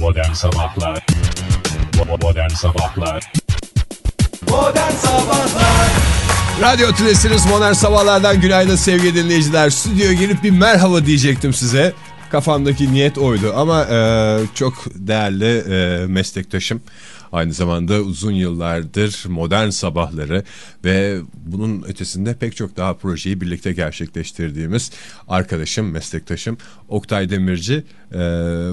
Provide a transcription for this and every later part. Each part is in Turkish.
Modern Sabahlar Modern Sabahlar Modern Sabahlar Radyo Tülesi'niz Modern Sabahlar'dan günaydın sevgili dinleyiciler. Stüdyoya girip bir merhaba diyecektim size. Kafamdaki niyet oydu ama e, çok değerli e, meslektaşım. Aynı zamanda uzun yıllardır modern sabahları ve bunun ötesinde pek çok daha projeyi birlikte gerçekleştirdiğimiz arkadaşım, meslektaşım Oktay Demirci e,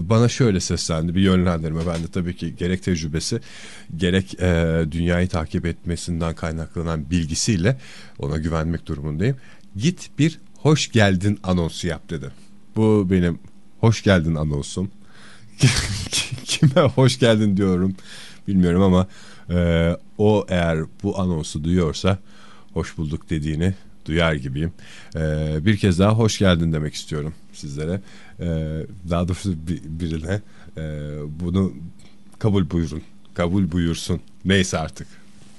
bana şöyle seslendi bir yönlendirme. Ben de tabii ki gerek tecrübesi gerek e, dünyayı takip etmesinden kaynaklanan bilgisiyle ona güvenmek durumundayım. Git bir hoş geldin anonsu yap dedi. Bu benim hoş geldin anonsum. Kime hoş geldin diyorum bilmiyorum ama e, o eğer bu anonsu duyuyorsa hoş bulduk dediğini duyar gibiyim. E, bir kez daha hoş geldin demek istiyorum sizlere. E, daha doğrusu bir, birine e, bunu kabul buyurun. Kabul buyursun. Neyse artık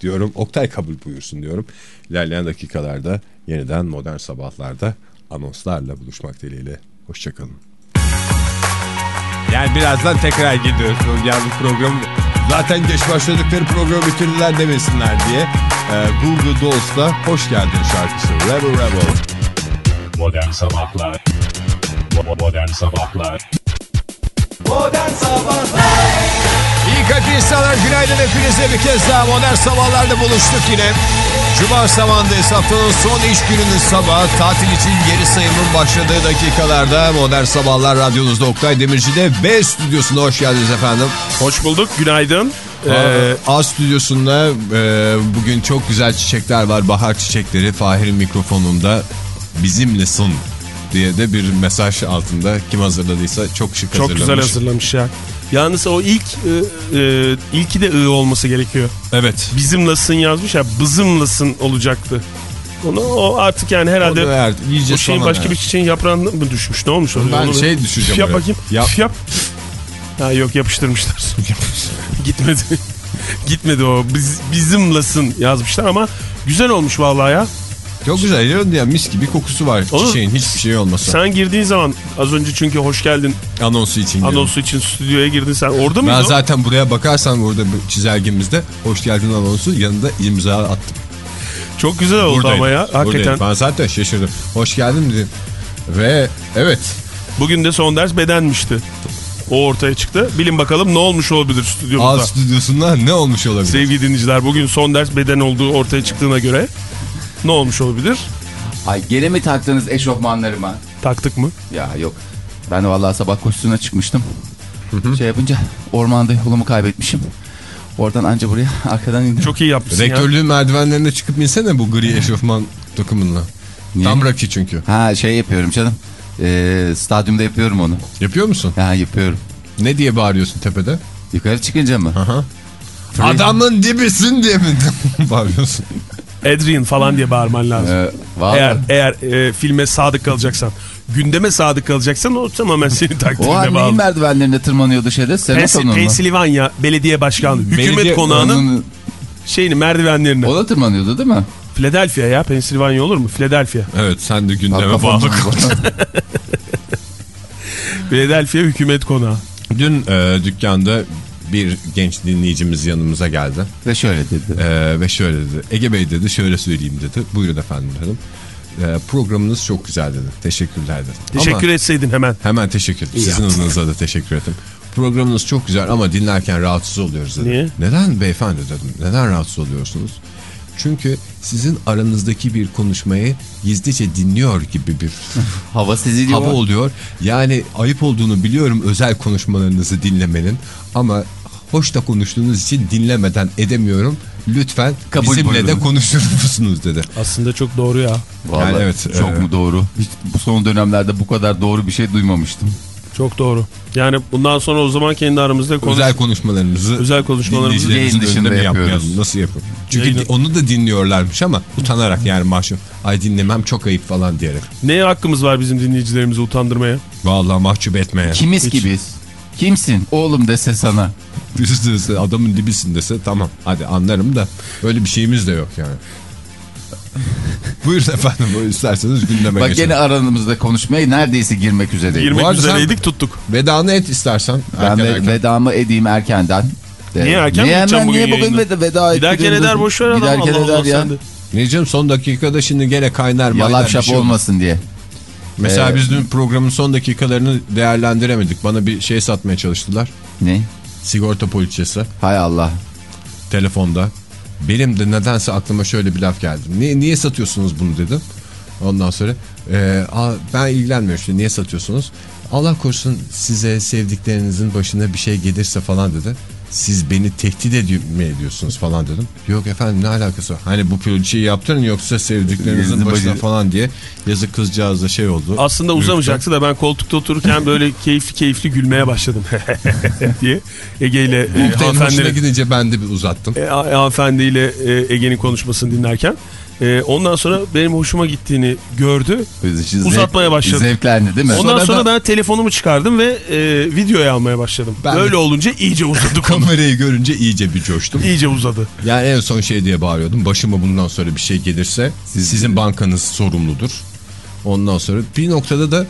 diyorum. Oktay kabul buyursun diyorum. İlerleyen dakikalarda yeniden modern sabahlarda anonslarla buluşmak dileğiyle. Hoşçakalın. Yani birazdan tekrar gidiyoruz. Yani bu program zaten geç başladıkları programı bitirdiler demesinler diye. Ee, Google Dolls'ta Hoş Geldin şarkısı. Rebel Rebel. Modern Sabahlar Modern Sabahlar Modern Sabahlar İyi kalp insanlar günaydın hepinize bir kez daha modern sabahlarda buluştuk yine. Cuma sabahındayız haftanın son iş gününün sabahı tatil için geri sayımın başladığı dakikalarda modern sabahlar radyonuzda Oktay Demirci'de B stüdyosuna hoş geldiniz efendim. Hoş bulduk, günaydın. Ee, Ee, A stüdyosunda e, bugün çok güzel çiçekler var bahar çiçekleri Fahir'in mikrofonunda bizimlesin diye de bir mesaj altında kim hazırladıysa çok şık çok hazırlamış. güzel hazırlamış ya. Yalnız o ilk e, e, ilki de ı olması gerekiyor. Evet. Bizimlasın yazmış ya, bızımlasın olacaktı. Onu o artık yani herhalde O da evet, bu şey sonra başka yani. bir çiçeğin yaprağına mı düşmüş? Ne olmuş? Ben Onu- şey düşeceğim Yap bakayım. Yap. Yap. Ha yok yapıştırmışlar. Gitmedi. Gitmedi o. Biz, bizimlasın yazmışlar ama güzel olmuş vallahi ya. Çok güzel ya, ya mis gibi kokusu var Oğlum, çiçeğin hiçbir şey olmasa. Sen girdiğin zaman az önce çünkü hoş geldin Anonsu için anonsu için stüdyoya girdin sen. Orada Ben mıydın? o? zaten buraya bakarsan burada çizelgemizde hoş geldin anonsu yanında imza attım. Çok güzel oldu Buradayım, ama ya hakikaten. buradayım. Ben zaten şaşırdım. Hoş geldin dedim. Ve evet Bugün de son ders bedenmişti. O ortaya çıktı. Bilin bakalım ne olmuş olabilir stüdyomuzda. stüdyosunda ne olmuş olabilir? Sevgili dinleyiciler bugün son ders beden olduğu ortaya çıktığına göre ne olmuş olabilir? Ay gene mi taktınız eşofmanlarıma? Taktık mı? Ya yok. Ben vallahi sabah koşusuna çıkmıştım. Şey yapınca ormanda yolumu kaybetmişim. Oradan anca buraya arkadan indim. Çok iyi yapmışsın ya. Rektörlüğün merdivenlerine çıkıp insene bu gri eşofman takımınla. Niye? Tam raki çünkü. Ha şey yapıyorum canım. Ee, stadyumda yapıyorum onu. Yapıyor musun? Ha yapıyorum. Ne diye bağırıyorsun tepede? Yukarı çıkınca mı? Aha. Adamın dibisin diye mi bağırıyorsun? Adrian falan diye bağırman lazım. Ee, vallahi. eğer eğer e, filme sadık kalacaksan, gündeme sadık kalacaksan o tamamen senin O takdirine an neyin bağlı. merdivenlerine tırmanıyordu şeyde? Senat Pensil- onun mu? Pensilvanya Belediye Başkanlığı, hükümet Belediye- konağının Onun- şeyini merdivenlerine. O da tırmanıyordu değil mi? Philadelphia ya Pensilvanya olur mu? Philadelphia. Evet sen de gündeme bağlı. Philadelphia hükümet konağı. Dün e, dükkanda bir genç dinleyicimiz yanımıza geldi. Ve şöyle dedi. E, ve şöyle dedi. Ege Bey dedi şöyle söyleyeyim dedi. Buyurun efendim dedim. E, programınız çok güzel dedi. Teşekkürler dedim. Teşekkür Ama etseydin hemen. hemen teşekkür. Sizin adınıza da teşekkür ettim. Programınız çok güzel ama dinlerken rahatsız oluyoruz dedi. Niye? Neden beyefendi dedim. Neden rahatsız oluyorsunuz? Çünkü sizin aranızdaki bir konuşmayı gizlice dinliyor gibi bir Hava seziliyor. hava oluyor. Yani ayıp olduğunu biliyorum özel konuşmalarınızı dinlemenin ama hoş da konuştuğunuz için dinlemeden edemiyorum. Lütfen Kabul bizimle buyurun. de konuşur musunuz dedi. Aslında çok doğru ya. Vallahi Yani evet, Çok e- mu doğru? Hiç bu son dönemlerde bu kadar doğru bir şey duymamıştım. Çok doğru. Yani bundan sonra o zaman kendi aramızda konuş. Özel konuşmalarımızı Özel konuşmalarımızı yayın dışında yapıyoruz. Nasıl yapalım? Çünkü Yayın- onu da dinliyorlarmış ama utanarak yani mahcup. Ay dinlemem çok ayıp falan diyerek. Neye hakkımız var bizim dinleyicilerimizi utandırmaya? Vallahi mahcup etmeye. Kimiz Hiç. ki biz? Kimsin? Oğlum dese sana. Dese adamın dibisin dese tamam hadi anlarım da böyle bir şeyimiz de yok yani. Buyurun efendim bu isterseniz gündeme Bak geçelim. gene aranımızda konuşmaya neredeyse girmek üzereyiz. Girmek üzereydik tuttuk. Vedanı et istersen. Ben Erken ve- erken. vedamı edeyim erkenden. De- Niye erken Niye hemen bugün niye bugün veda, veda Giderken eder boş ver adam. Giderken Allah eder Allah ya. sen de. Necim son dakikada şimdi gene kaynar Yalap şap şey olmasın diye. Mesela Ee, biz dün programın son dakikalarını değerlendiremedik. Bana bir şey satmaya çalıştılar. Ne? Sigorta poliçesi Hay Allah. telefonda. Benim de nedense aklıma şöyle bir laf geldi. Niye, niye satıyorsunuz bunu dedim. Ondan sonra e, "Aa, ben ilgilenmiyorum işte niye satıyorsunuz? Allah korusun size sevdiklerinizin başına bir şey gelirse falan dedi. Siz beni tehdit ediyor, mi ediyorsunuz falan dedim. Yok efendim ne alakası var? Hani bu poliçeyi yaptırın yoksa sevdiklerinizin başına başı- falan diye yazık kızcağız da şey oldu. Aslında uzamayacaktı da ben koltukta otururken böyle keyifli keyifli gülmeye başladım diye. Ege ile e, Oktay'ın hoşuna hanımefendi, gidince ben de bir uzattım. e, hanımefendiyle e, Ege'nin konuşmasını dinlerken. E, ondan sonra benim hoşuma gittiğini gördü. Zevk- Uzatmaya başladı. Zevklendi değil mi? Ondan Sonra sonra, da- ben telefonumu çıkardım ve e, videoya almaya başladım. Ben de- Böyle olunca iyice uzadı. Kamerayı görünce iyice bir coştum. iyice uzadı. Yani en son şey diye bağırıyordum. Başıma bundan sonra bir şey gelirse sizin bankanız sorumludur. Ondan sonra bir noktada da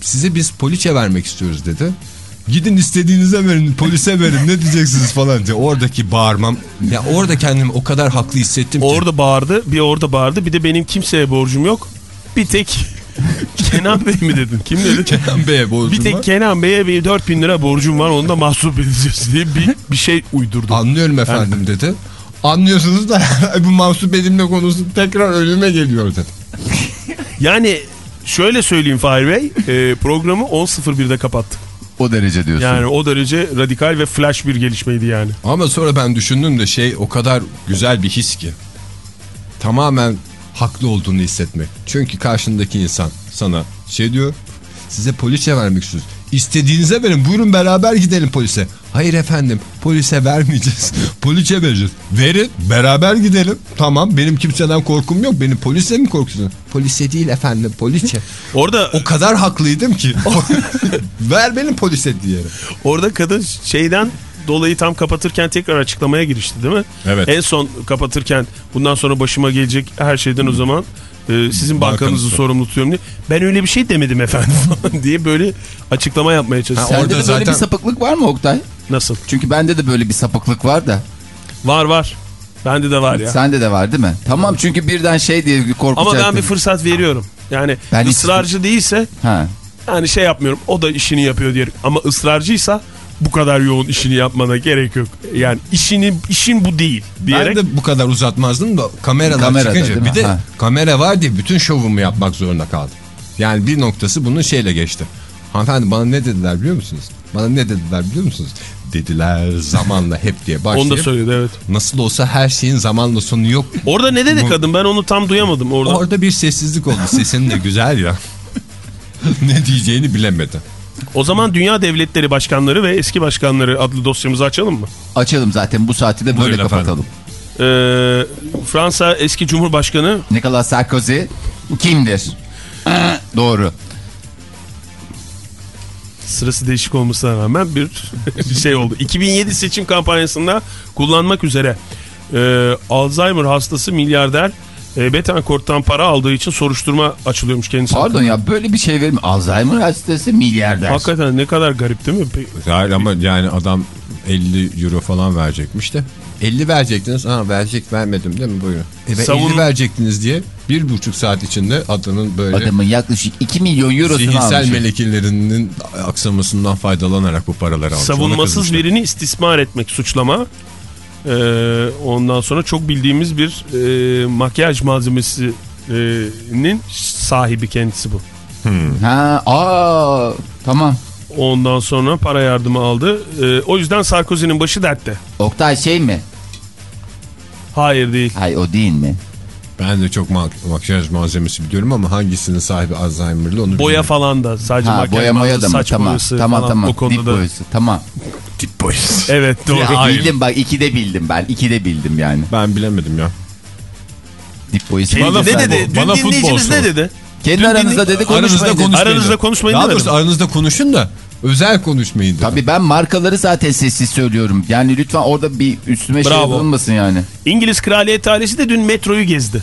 size biz poliçe vermek istiyoruz dedi. Gidin istediğinize verin polise verin ne diyeceksiniz falan diye. Oradaki bağırmam. Ya orada kendimi o kadar haklı hissettim ki. Orada bağırdı, bir orada bağırdı. Bir de benim kimseye borcum yok. Bir tek Kenan Bey mi dedin? Kim dedi? Kenan Bey'e borcum Bir tek var. Kenan Bey'e bir 4000 lira borcum var onu da mahsup edeceğiz diye bir, bir şey uydurdu. Anlıyorum efendim dedi. Anlıyorsunuz da bu mahsup edilme konusu tekrar önüme geliyor dedi. Yani şöyle söyleyeyim Fahir Bey e, programı 10.01'de kapattık. O derece diyorsun. Yani o derece radikal ve flash bir gelişmeydi yani. Ama sonra ben düşündüm de şey o kadar güzel bir his ki. Tamamen haklı olduğunu hissetmek. Çünkü karşındaki insan sana şey diyor. Size poliçe vermek istiyoruz. İstediğinize verin. Buyurun beraber gidelim polise. Hayır efendim polise vermeyeceğiz. Poliçe vereceğiz. Verin beraber gidelim. Tamam benim kimseden korkum yok. Benim polise mi korkuyorsun? Polise değil efendim poliçe. Orada O kadar haklıydım ki. Ver benim polise diye. orada kadın şeyden dolayı tam kapatırken tekrar açıklamaya girişti değil mi? Evet. En son kapatırken bundan sonra başıma gelecek her şeyden o zaman e, sizin bankanızı sorumlu tutuyorum diye. Ben öyle bir şey demedim efendim diye böyle açıklama yapmaya çalıştı. Ha, Sende orada de böyle zaten- bir sapıklık var mı Oktay? Nasıl? Çünkü bende de böyle bir sapıklık var da. Var var. Bende de var ya. Sende de var değil mi? Tamam çünkü birden şey diye korkacaktım. Ama ben bir fırsat veriyorum. Yani Ben hiç- ısrarcı değilse Ha. yani şey yapmıyorum. O da işini yapıyor diyelim. Ama ısrarcıysa bu kadar yoğun işini yapmana gerek yok. Yani işini işin bu değil diyerek. Ben de bu kadar uzatmazdım da kameralar Kamerada, çıkınca bir de Ha. kamera var diye bütün şovumu yapmak zorunda kaldım. Yani bir noktası bunun şeyle geçti. Hanımefendi bana ne dediler biliyor musunuz? Bana ne dediler biliyor musunuz? Dediler zamanla hep diye Onu başlayıp da söyledi evet. nasıl olsa her şeyin zamanla sonu yok. Orada ne dedi kadın? Ben onu tam duyamadım orada. Orada bir sessizlik oldu. Sesin de güzel ya. ne diyeceğini bilemedi. O zaman Dünya Devletleri Başkanları ve Eski Başkanları adlı dosyamızı açalım mı? Açalım zaten bu saati de böyle Buyurun efendim. kapatalım. Ee, Fransa eski Cumhurbaşkanı Nicolas Sarkozy kimdir? Doğru. sırası değişik olmasına rağmen bir şey oldu. 2007 seçim kampanyasında kullanmak üzere e, Alzheimer hastası milyarder e, Betancourt'tan para aldığı için soruşturma açılıyormuş kendisi. Pardon ya böyle bir şey verim. Alzheimer hastası milyarder. Hakikaten ne kadar garip değil mi? Pe- Hayır ama yani adam 50 euro falan verecekmiş de. 50 verecektiniz. Aa verecek vermedim değil mi buyurun. Evet Savun- 50 verecektiniz diye bir buçuk saat içinde adamın böyle Adamın yaklaşık 2 milyon eurosunu zihinsel almış. melekelerinin aksamasından faydalanarak bu paraları almış. Savunmasız birini istismar etmek suçlama. Ee, ondan sonra çok bildiğimiz bir e, makyaj malzemesinin sahibi kendisi bu. Ha, aa, tamam. Ondan sonra para yardımı aldı. Ee, o yüzden Sarkozy'nin başı dertte. Oktay şey mi? Hayır değil. Hay o değil mi? Ben de çok mak- makyaj malzemesi biliyorum ama hangisinin sahibi Alzheimer'lı onu Boya bilmiyorum. falan da sadece Ha makyaj boya moya da mı? saç Tamam boyası tamam falan tamam. o konuda Dip boyası tamam. Tip boyası. Evet doğru. Ya, bildim bak ikide bildim ben. ikide bildim yani. Ben bilemedim ya. Dip boyası. Kendi- Bana ne dedi? Dün bana dinleyicimiz futbol ne dedi? Kendi Dün aranızda dinle- dedi Aranızda konuşmayın. dedi. konuşmayın. Aranızda konuşmayın Daha doğrusu aranızda konuşun da özel konuşmayın. Tabii ben markaları zaten sessiz söylüyorum. Yani lütfen orada bir üstüme şey Bravo. bulunmasın yani. İngiliz kraliyet ailesi de dün metroyu gezdi.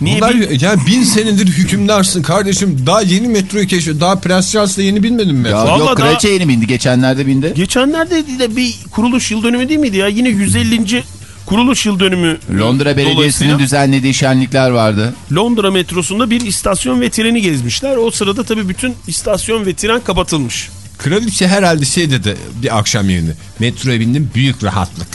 Niye Bunlar bir- yani bin senedir hükümdarsın kardeşim. Daha yeni metroyu keşfet. Daha Prens Charles'la yeni bilmedin mi? Ya Vallahi yok daha- kraliçe yeni bindi. Geçenlerde bindi. Geçenlerde de bir kuruluş yıl dönümü değil miydi ya? Yine 150. kuruluş yıl dönümü. Londra Belediyesi'nin düzenlediği şenlikler vardı. Londra metrosunda bir istasyon ve treni gezmişler. O sırada tabii bütün istasyon ve tren kapatılmış. Kraliçe herhalde şey dedi bir akşam yerine. Metroya bindim büyük rahatlık.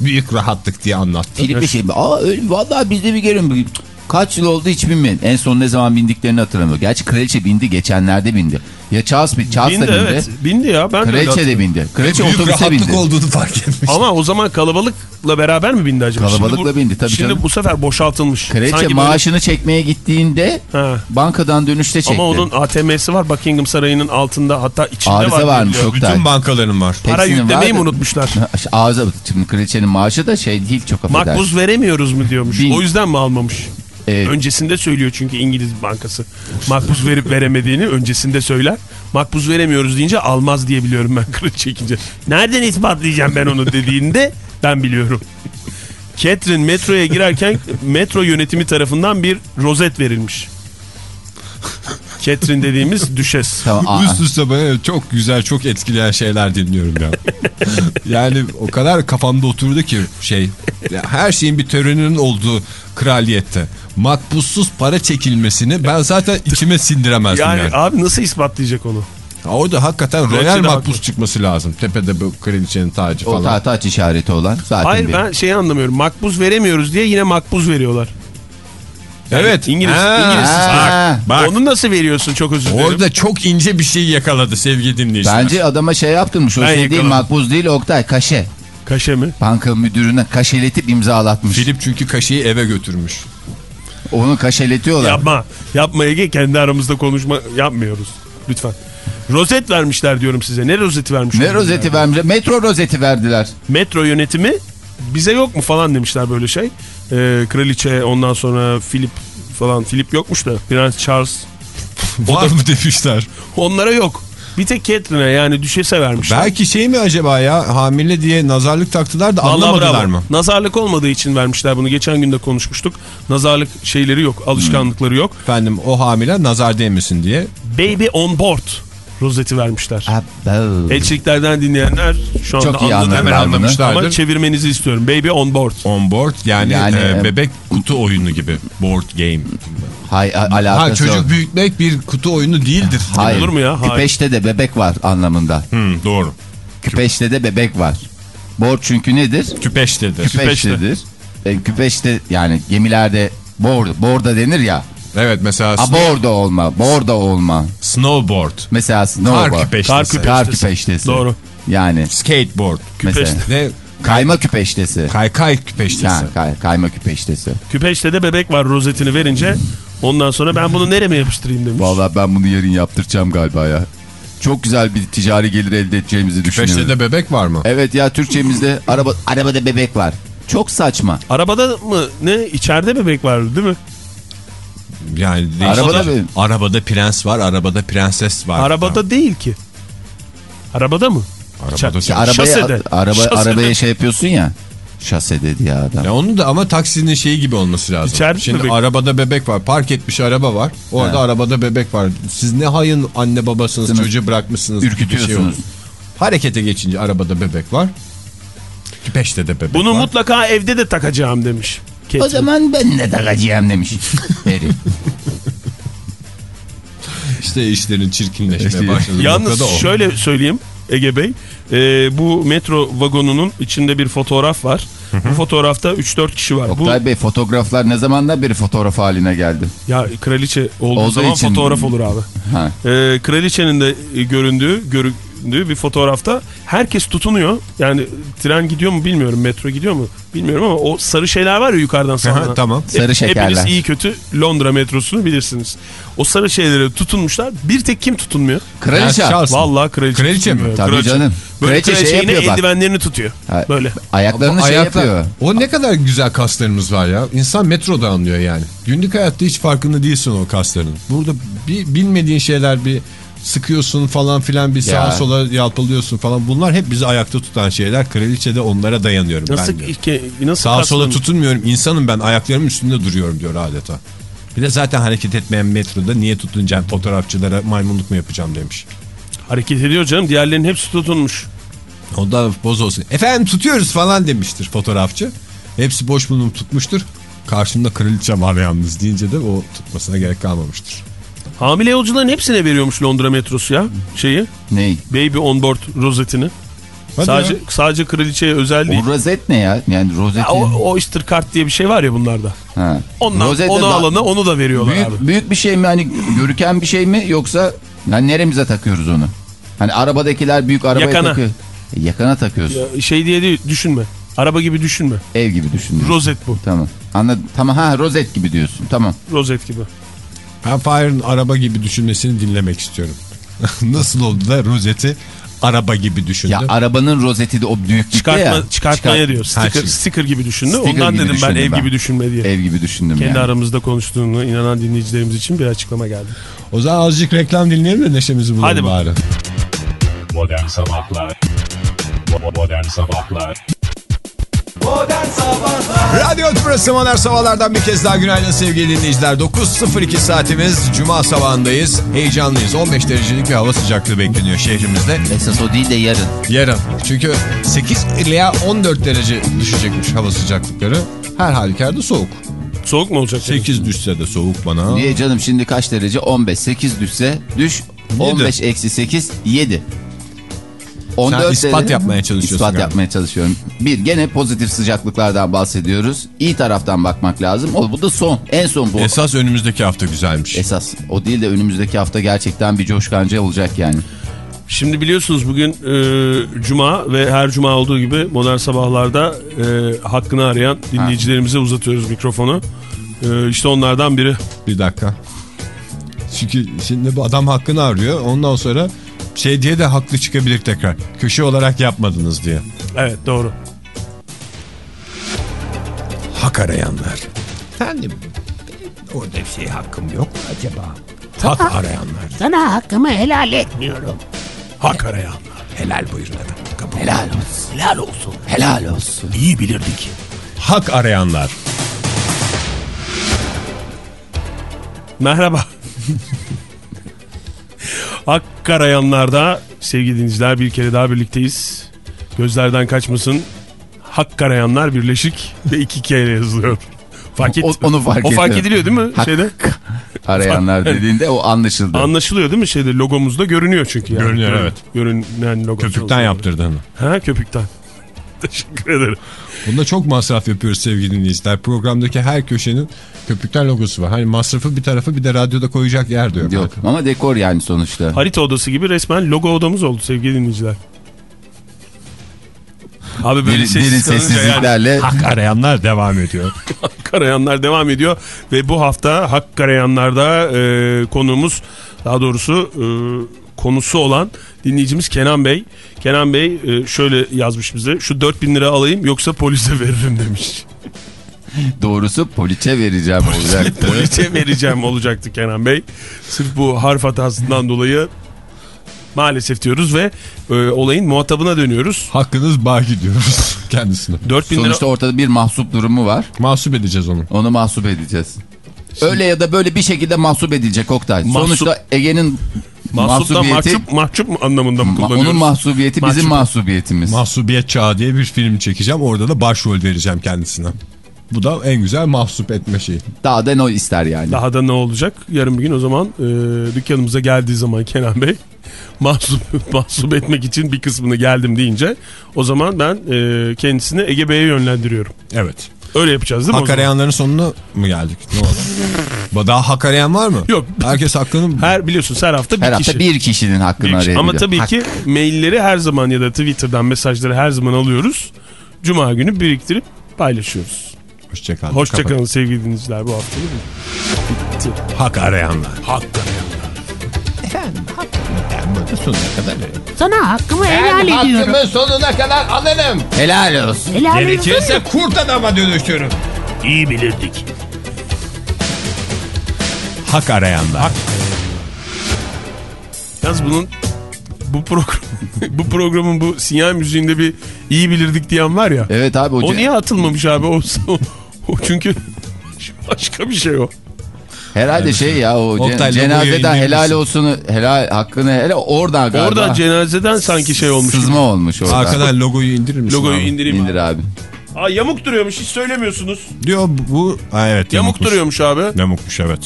Büyük rahatlık diye anlattı. Filip'e şey aa öyle, vallahi biz de bir gelin. Kaç yıl oldu hiç binmeyin. En son ne zaman bindiklerini hatırlamıyorum. Gerçi kraliçe bindi geçenlerde bindi. Ya Charles, bin- Charles Bindi da bindi. evet. Bindi ya. Ben de Kraliçe de hatırlıyorum. bindi. Kraliçe büyük otobüse rahatlık bindi. olduğunu fark etmiş. Ama o zaman kalabalıkla beraber mi bindi acaba? Kalabalıkla Şimdi bu- bindi, tabii Şimdi canım. bu sefer boşaltılmış. Kraliçe Sanki böyle- maaşını çekmeye gittiğinde Ha. bankadan dönüşte çekti. Ama onun ATM'si var Buckingham Sarayı'nın altında hatta içinde Arıza var. varmış, çok da. Bütün bankaların var. Para yüklemeyi mi unutmuşlar? Ağza şimdi kraliçenin maaşı da şey değil çok affedersin. Makbuz veremiyoruz mu diyormuş. Bin. O yüzden mi almamış? Evet. Öncesinde söylüyor çünkü İngiliz bankası. Makbuz verip veremediğini öncesinde söyler. Makbuz veremiyoruz deyince almaz diye biliyorum ben kredi çekince. Nereden ispatlayacağım ben onu dediğinde ben biliyorum. Catherine metroya girerken metro yönetimi tarafından bir rozet verilmiş. Catherine dediğimiz düşes. Tamam. Üst üste böyle çok güzel çok etkileyen şeyler dinliyorum ya. yani o kadar kafamda oturdu ki şey her şeyin bir töreninin olduğu kraliyette makbussuz para çekilmesini ben zaten içime sindiremezdim Yani, yani. abi nasıl ispatlayacak onu? Orada hakikaten royal makbuz çıkması lazım. Tepede bu kraliçenin tacı O falan. ta taç işareti olan zaten Hayır bir- ben şeyi anlamıyorum. Makbuz veremiyoruz diye yine makbuz veriyorlar. Evet. İngiliz- Ha, İngiliz- Ha. Bak, bak. Onu nasıl veriyorsun çok özür dilerim. Orada çok ince bir şey yakaladı sevgili dinleyiciler. Bence adama şey yaptırmış. O Ben şey değil yakaladım. makbuz değil Oktay kaşe. Kaşe mi? Banka müdürüne kaşeletip imzalatmış. Filip çünkü kaşeyi eve götürmüş. Onu kaşeletiyorlar. Yapma. Yapma Ege kendi aramızda konuşma yapmıyoruz. Lütfen. Rozet vermişler diyorum size. Ne rozeti vermişler? Ne rozeti vermişler? Metro rozeti verdiler. Metro yönetimi bize yok mu falan demişler böyle şey. Ee, kraliçe ondan sonra Philip falan. Philip yokmuş da Prens Charles. Var mı demişler. Onlara yok. Bir tek Catherine'e yani düşese vermişler. Belki şey mi acaba ya hamile diye nazarlık taktılar da Vallahi anlamadılar bravo. mı? Nazarlık olmadığı için vermişler bunu. Geçen gün de konuşmuştuk. Nazarlık şeyleri yok, alışkanlıkları yok. Efendim o hamile nazar değmesin diye. Baby on board rozeti vermişler. Abo. Elçiliklerden dinleyenler şu anda Çok iyi anladı. Hemen anlamışlardır. Ama çevirmenizi istiyorum. Baby on board. On board yani, Yani, e, e, bebek kutu oyunu gibi. Board game. Hay, a- Ha, alakası çocuk yok. büyütmek bir kutu oyunu değildir. Hayır. Olur mu ya? Hayır. Küpeşte de bebek var anlamında. Hmm, doğru. Küpeşte de bebek var. Board çünkü nedir? Küpeştedir. Küpeştedir. E, küpeşte yani gemilerde board, board'a denir ya. Evet mesela A bordo olma, bordo olma. snowboard. Mesela snowboard. Kar küpeştesi. Kar küpe- Kar Küpeştesi. küpeştesi. Doğru. Yani Skateboard. mesela. Ve Kayma küpeştesi. kaykay küpeştesi. Ha, kay, kayma küpeştesi. Küpeşte de bebek var rozetini verince ondan sonra ben bunu nereme yapıştırayım demiş. Vallahi ben bunu yarın yaptıracağım galiba ya. Çok güzel bir ticari gelir elde edeceğimizi düşünüyorum. Küpeşte de bebek var mı? Evet ya Türkçemizde araba arabada bebek var. Çok saçma. Arabada mı ne içeride bebek var değil mi? Yani Arabada arabada, prens var, arabada prenses var. Arabada değil ki. Arabada mı? Arabada Ya arabaya, Şasede. araba, Şasede. arabaya şey yapıyorsun ya. Şase dedi ya adam. Ya onu da ama taksinin şeyi gibi olması lazım. İçeride Şimdi bebek. arabada bebek var. Park etmiş araba var. Orada He. arabada bebek var. Siz ne hayın anne babasınız Değil mi? çocuğu bırakmışsınız. gibi bir şey Ürkütüyorsunuz. olur. Harekete geçince arabada bebek var. Küpeşte de bebek Bunu var. mutlaka evde de takacağım demiş. O Catherine. zaman ben de takacağım demiş. Herif. İşte işlerin çirkinleşmeye İşte- başladı. Yalnız o. şöyle söyleyeyim Ege Bey. e, bu metro vagonunun içinde bir fotoğraf var. Bu fotoğrafta 3-4 kişi var. Bu Oktay Bey fotoğraflar ne zamandan beri fotoğraf haline geldi? ya kraliçe olduğu Olduğu zaman için- fotoğraf olur abi. Ha. E, kraliçenin de göründüğü göründüğü bir fotoğrafta herkes tutunuyor. Yani tren gidiyor mu bilmiyorum, metro gidiyor mu bilmiyorum ama o sarı şeyler var ya yukarıdan sallanan. tamam. Sarı şekerler. Hepiniz iyi kötü Londra metrosunu bilirsiniz. O sarı şeylere tutunmuşlar. Bir tek kim tutunmuyor? Kraliçe. Vallahi kraliçe. Kraliçe mi? Tabii canım. Böyle Kraliçe şey kraliçe yine yapıyor bak. eldivenlerini tutuyor. Böyle. Ayaklarını şey Ayaklar- yapıyor. O ne kadar güzel kaslarımız var ya. İnsan metroda anlıyor yani. Günlük hayatta hiç farkında değilsin o kasların. Burada bir bilmediğin şeyler bir sıkıyorsun falan filan bir sağa Ya. sola yalpalıyorsun falan. Bunlar hep bizi ayakta tutan şeyler. Kraliçe de onlara dayanıyorum Nasıl ben diyor. ki, nasıl Sağa sola kaslanıyor? tutunmuyorum. İnsanım ben ayaklarımın üstünde duruyorum diyor adeta. Bir de zaten hareket etmeyen metroda niye tutunacaksın fotoğrafçılara maymunluk mu yapacağım demiş. Hareket ediyor canım. Diğerlerinin hepsi tutunmuş. O da boz olsun. Efendim tutuyoruz falan demiştir fotoğrafçı. Hepsi boş bulunup tutmuştur. Karşımda kraliçe var yalnız deyince de o tutmasına gerek kalmamıştır. Hamile yolcuların hepsine veriyormuş Londra metrosu ya şeyi. Ney? Baby on board rozetini. Hadi sadece ya. sadece kraliçeye özel değil. O rozet ne ya? Yani rozet. Ya o Oyster kart diye bir şey var ya bunlarda. Ha. Ondan, Rozet de onu da- alana onu da veriyorlar Büyük, abi. büyük bir şey mi hani görüken bir şey mi yoksa yani neremize takıyoruz onu? Hani arabadakiler büyük arabaya Yakana. takıyor. E, yakana takıyoruz. Ya Şey diye değil düşünme. Araba gibi düşünme. Ev gibi düşün. Rozet bu. Tamam. Anladım. Tamam ha rozet gibi diyorsun. Tamam. Rozet gibi. Ben Fahir'in araba gibi düşünmesini dinlemek istiyorum. Nasıl oldu da rozeti araba gibi düşündü? Ya arabanın rozeti de o büyüklükte Çıkartma, ya. çıkartmaya Çıkar- diyor. Sticker, sticker gibi düşündü. Sticker Ondan gibi dedim ben ev ben. gibi düşünme diye. Ev gibi düşündüm Kendi yani. aramızda konuştuğunu inanan dinleyicilerimiz için bir açıklama geldi. O zaman azıcık reklam dinleyelim de neşemizi bulalım Hadi bari. Modern Sabahlar Modern Sabahlar Modern Sabahlar Radyo Tümrüt'ü Modern Sabahlar'dan bir kez daha günaydın sevgili dinleyiciler. 9.02 saatimiz Cuma sabahındayız. Heyecanlıyız. 15 derecelik bir hava sıcaklığı bekleniyor şehrimizde. Esas o değil de yarın. Yarın. Çünkü 8 ila 14 derece düşecekmiş hava sıcaklıkları. Her halükarda soğuk. Soğuk mu olacak? 8 düşse de soğuk bana. Niye canım şimdi kaç derece? 15. 8 düşse düş. 15 eksi 8 7. 14 ispat derece- yapmaya çalışıyorsun İspat galiba. yapmaya çalışıyorum. Bir gene pozitif sıcaklıklardan bahsediyoruz. İyi taraftan bakmak lazım. O bu da son. En son bu. Esas önümüzdeki hafta güzelmiş. Esas o değil de önümüzdeki hafta gerçekten bir coşkanca olacak yani. Şimdi biliyorsunuz bugün e, Cuma ve her Cuma olduğu gibi modern sabahlarda e, hakkını arayan dinleyicilerimize uzatıyoruz mikrofonu. E, işte onlardan biri. Bir dakika. Çünkü şimdi bu adam hakkını arıyor. Ondan sonra şey diye de haklı çıkabilir tekrar. Köşe olarak yapmadınız diye. Evet doğru. Hak arayanlar. Efendim orada bir şey hakkım yok mu acaba? Hak arayanlar. Sana hakkımı helal etmiyorum. Hak arayanlar. Helal buyurun efendim. Kabul. Helal olsun. Helal olsun. Helal olsun. İyi bilirdik. Hak arayanlar. Merhaba. Hak arayanlarda sevgili dinleyiciler bir kere daha birlikteyiz. Gözlerden kaçmasın. Hak arayanlar birleşik ve iki kere yazılıyor. Fark et, O- onu fark O fark ediliyor değil mi Hak şeyde? Arayanlar dediğinde o anlaşıldı. Anlaşılıyor değil mi şeyde logomuzda görünüyor çünkü yani. Görünüyor, evet. Görünen logo. Köpükten yaptırdığını. Ha köpükten. Teşekkür ederim. Bunda çok masraf yapıyoruz sevgili dinleyiciler. Programdaki her köşenin köpükten logosu var. Hani masrafı bir tarafı bir de radyoda koyacak yer diyor. Yok ama dekor yani sonuçta. Harita odası gibi resmen logo odamız oldu sevgili dinleyiciler. Abi böyle Derin, sessiz derin kalınca yani sessizliklerle Hak arayanlar devam ediyor. Hak arayanlar devam ediyor ve bu hafta Hak arayanlarda e, konuğumuz daha doğrusu e, konusu olan dinleyicimiz Kenan Bey. Kenan Bey e, şöyle yazmış bize şu 4000 lira alayım yoksa polise veririm demiş. doğrusu poliçe vereceğim olacak. polise vereceğim olacaktı Kenan Bey. Sırf bu harf hatasından dolayı maalesef diyoruz ve e, olayın muhatabına dönüyoruz. Hakkınız baki diyoruz kendisine. 4000 lira Sonuçta ortada bir mahsup durumu var. Mahsup edeceğiz onu. Onu mahsup edeceğiz. Öyle ya da böyle bir şekilde mahsup edilecek Oktay. Mahsup- Sonuçta Ege'nin mahsuptan mahsubiyeti mahcup, mahcup mu anlamında mı kullanıyoruz? onun mahsubiyeti bizim Mahcup. mahsubiyetimiz. Mahsubiyet Çağı diye bir film çekeceğim. Orada da başrol vereceğim kendisine. Bu da en güzel mahsup etme şeyi. Daha da ne ister yani. Daha da ne olacak? Yarın bir gün o zaman e, dükkanımıza geldiği zaman Kenan Bey mahsup, mahsup etmek için bir kısmını geldim deyince o zaman ben e, kendisini Ege Bey'e yönlendiriyorum. Evet. Öyle yapacağız değil mi? o Hak zaman? arayanların sonuna mı geldik? Ne oldu? Daha hak arayan var mı? Yok. Herkes hakkını... Her biliyorsun her hafta bir Her kişi. hafta bir kişinin hakkını Bir kişi. arayabilir. Ama tabii Hak- ki mailleri her zaman ya da Twitter'dan mesajları her zaman alıyoruz. Cuma günü biriktirip paylaşıyoruz. Hoşçakalın. Hoşçakalın sevgili dinleyiciler bu hafta. Bitti. Hak arayanlar. Hak arayanlar. Sana hakkımı helal ediyorum. sonuna kadar alırım. Helal olsun. Helal olsun. Gerekirse kurt adama dönüşürüm. İyi bilirdik. Hak arayanlar. Yalnız bunun bu program bu programın bu sinyal müziğinde bir iyi bilirdik diyen var ya. Evet abi O hoca. niye atılmamış abi? O, o, o çünkü başka bir şey o. Herhalde şey ya o Oktay, cenazeden helal olsunu helal hakkını hele oradan galiba. Orada cenazeden sanki şey olmuş. gibi. Sızma olmuş orada. Arkadan logoyu indirir misin Logoyu abi? indireyim İndir abi. abi. Aa, yamuk duruyormuş hiç söylemiyorsunuz. Diyor bu... Ha, evet Yamuk yamukmuş. duruyormuş abi. Yamukmuş evet.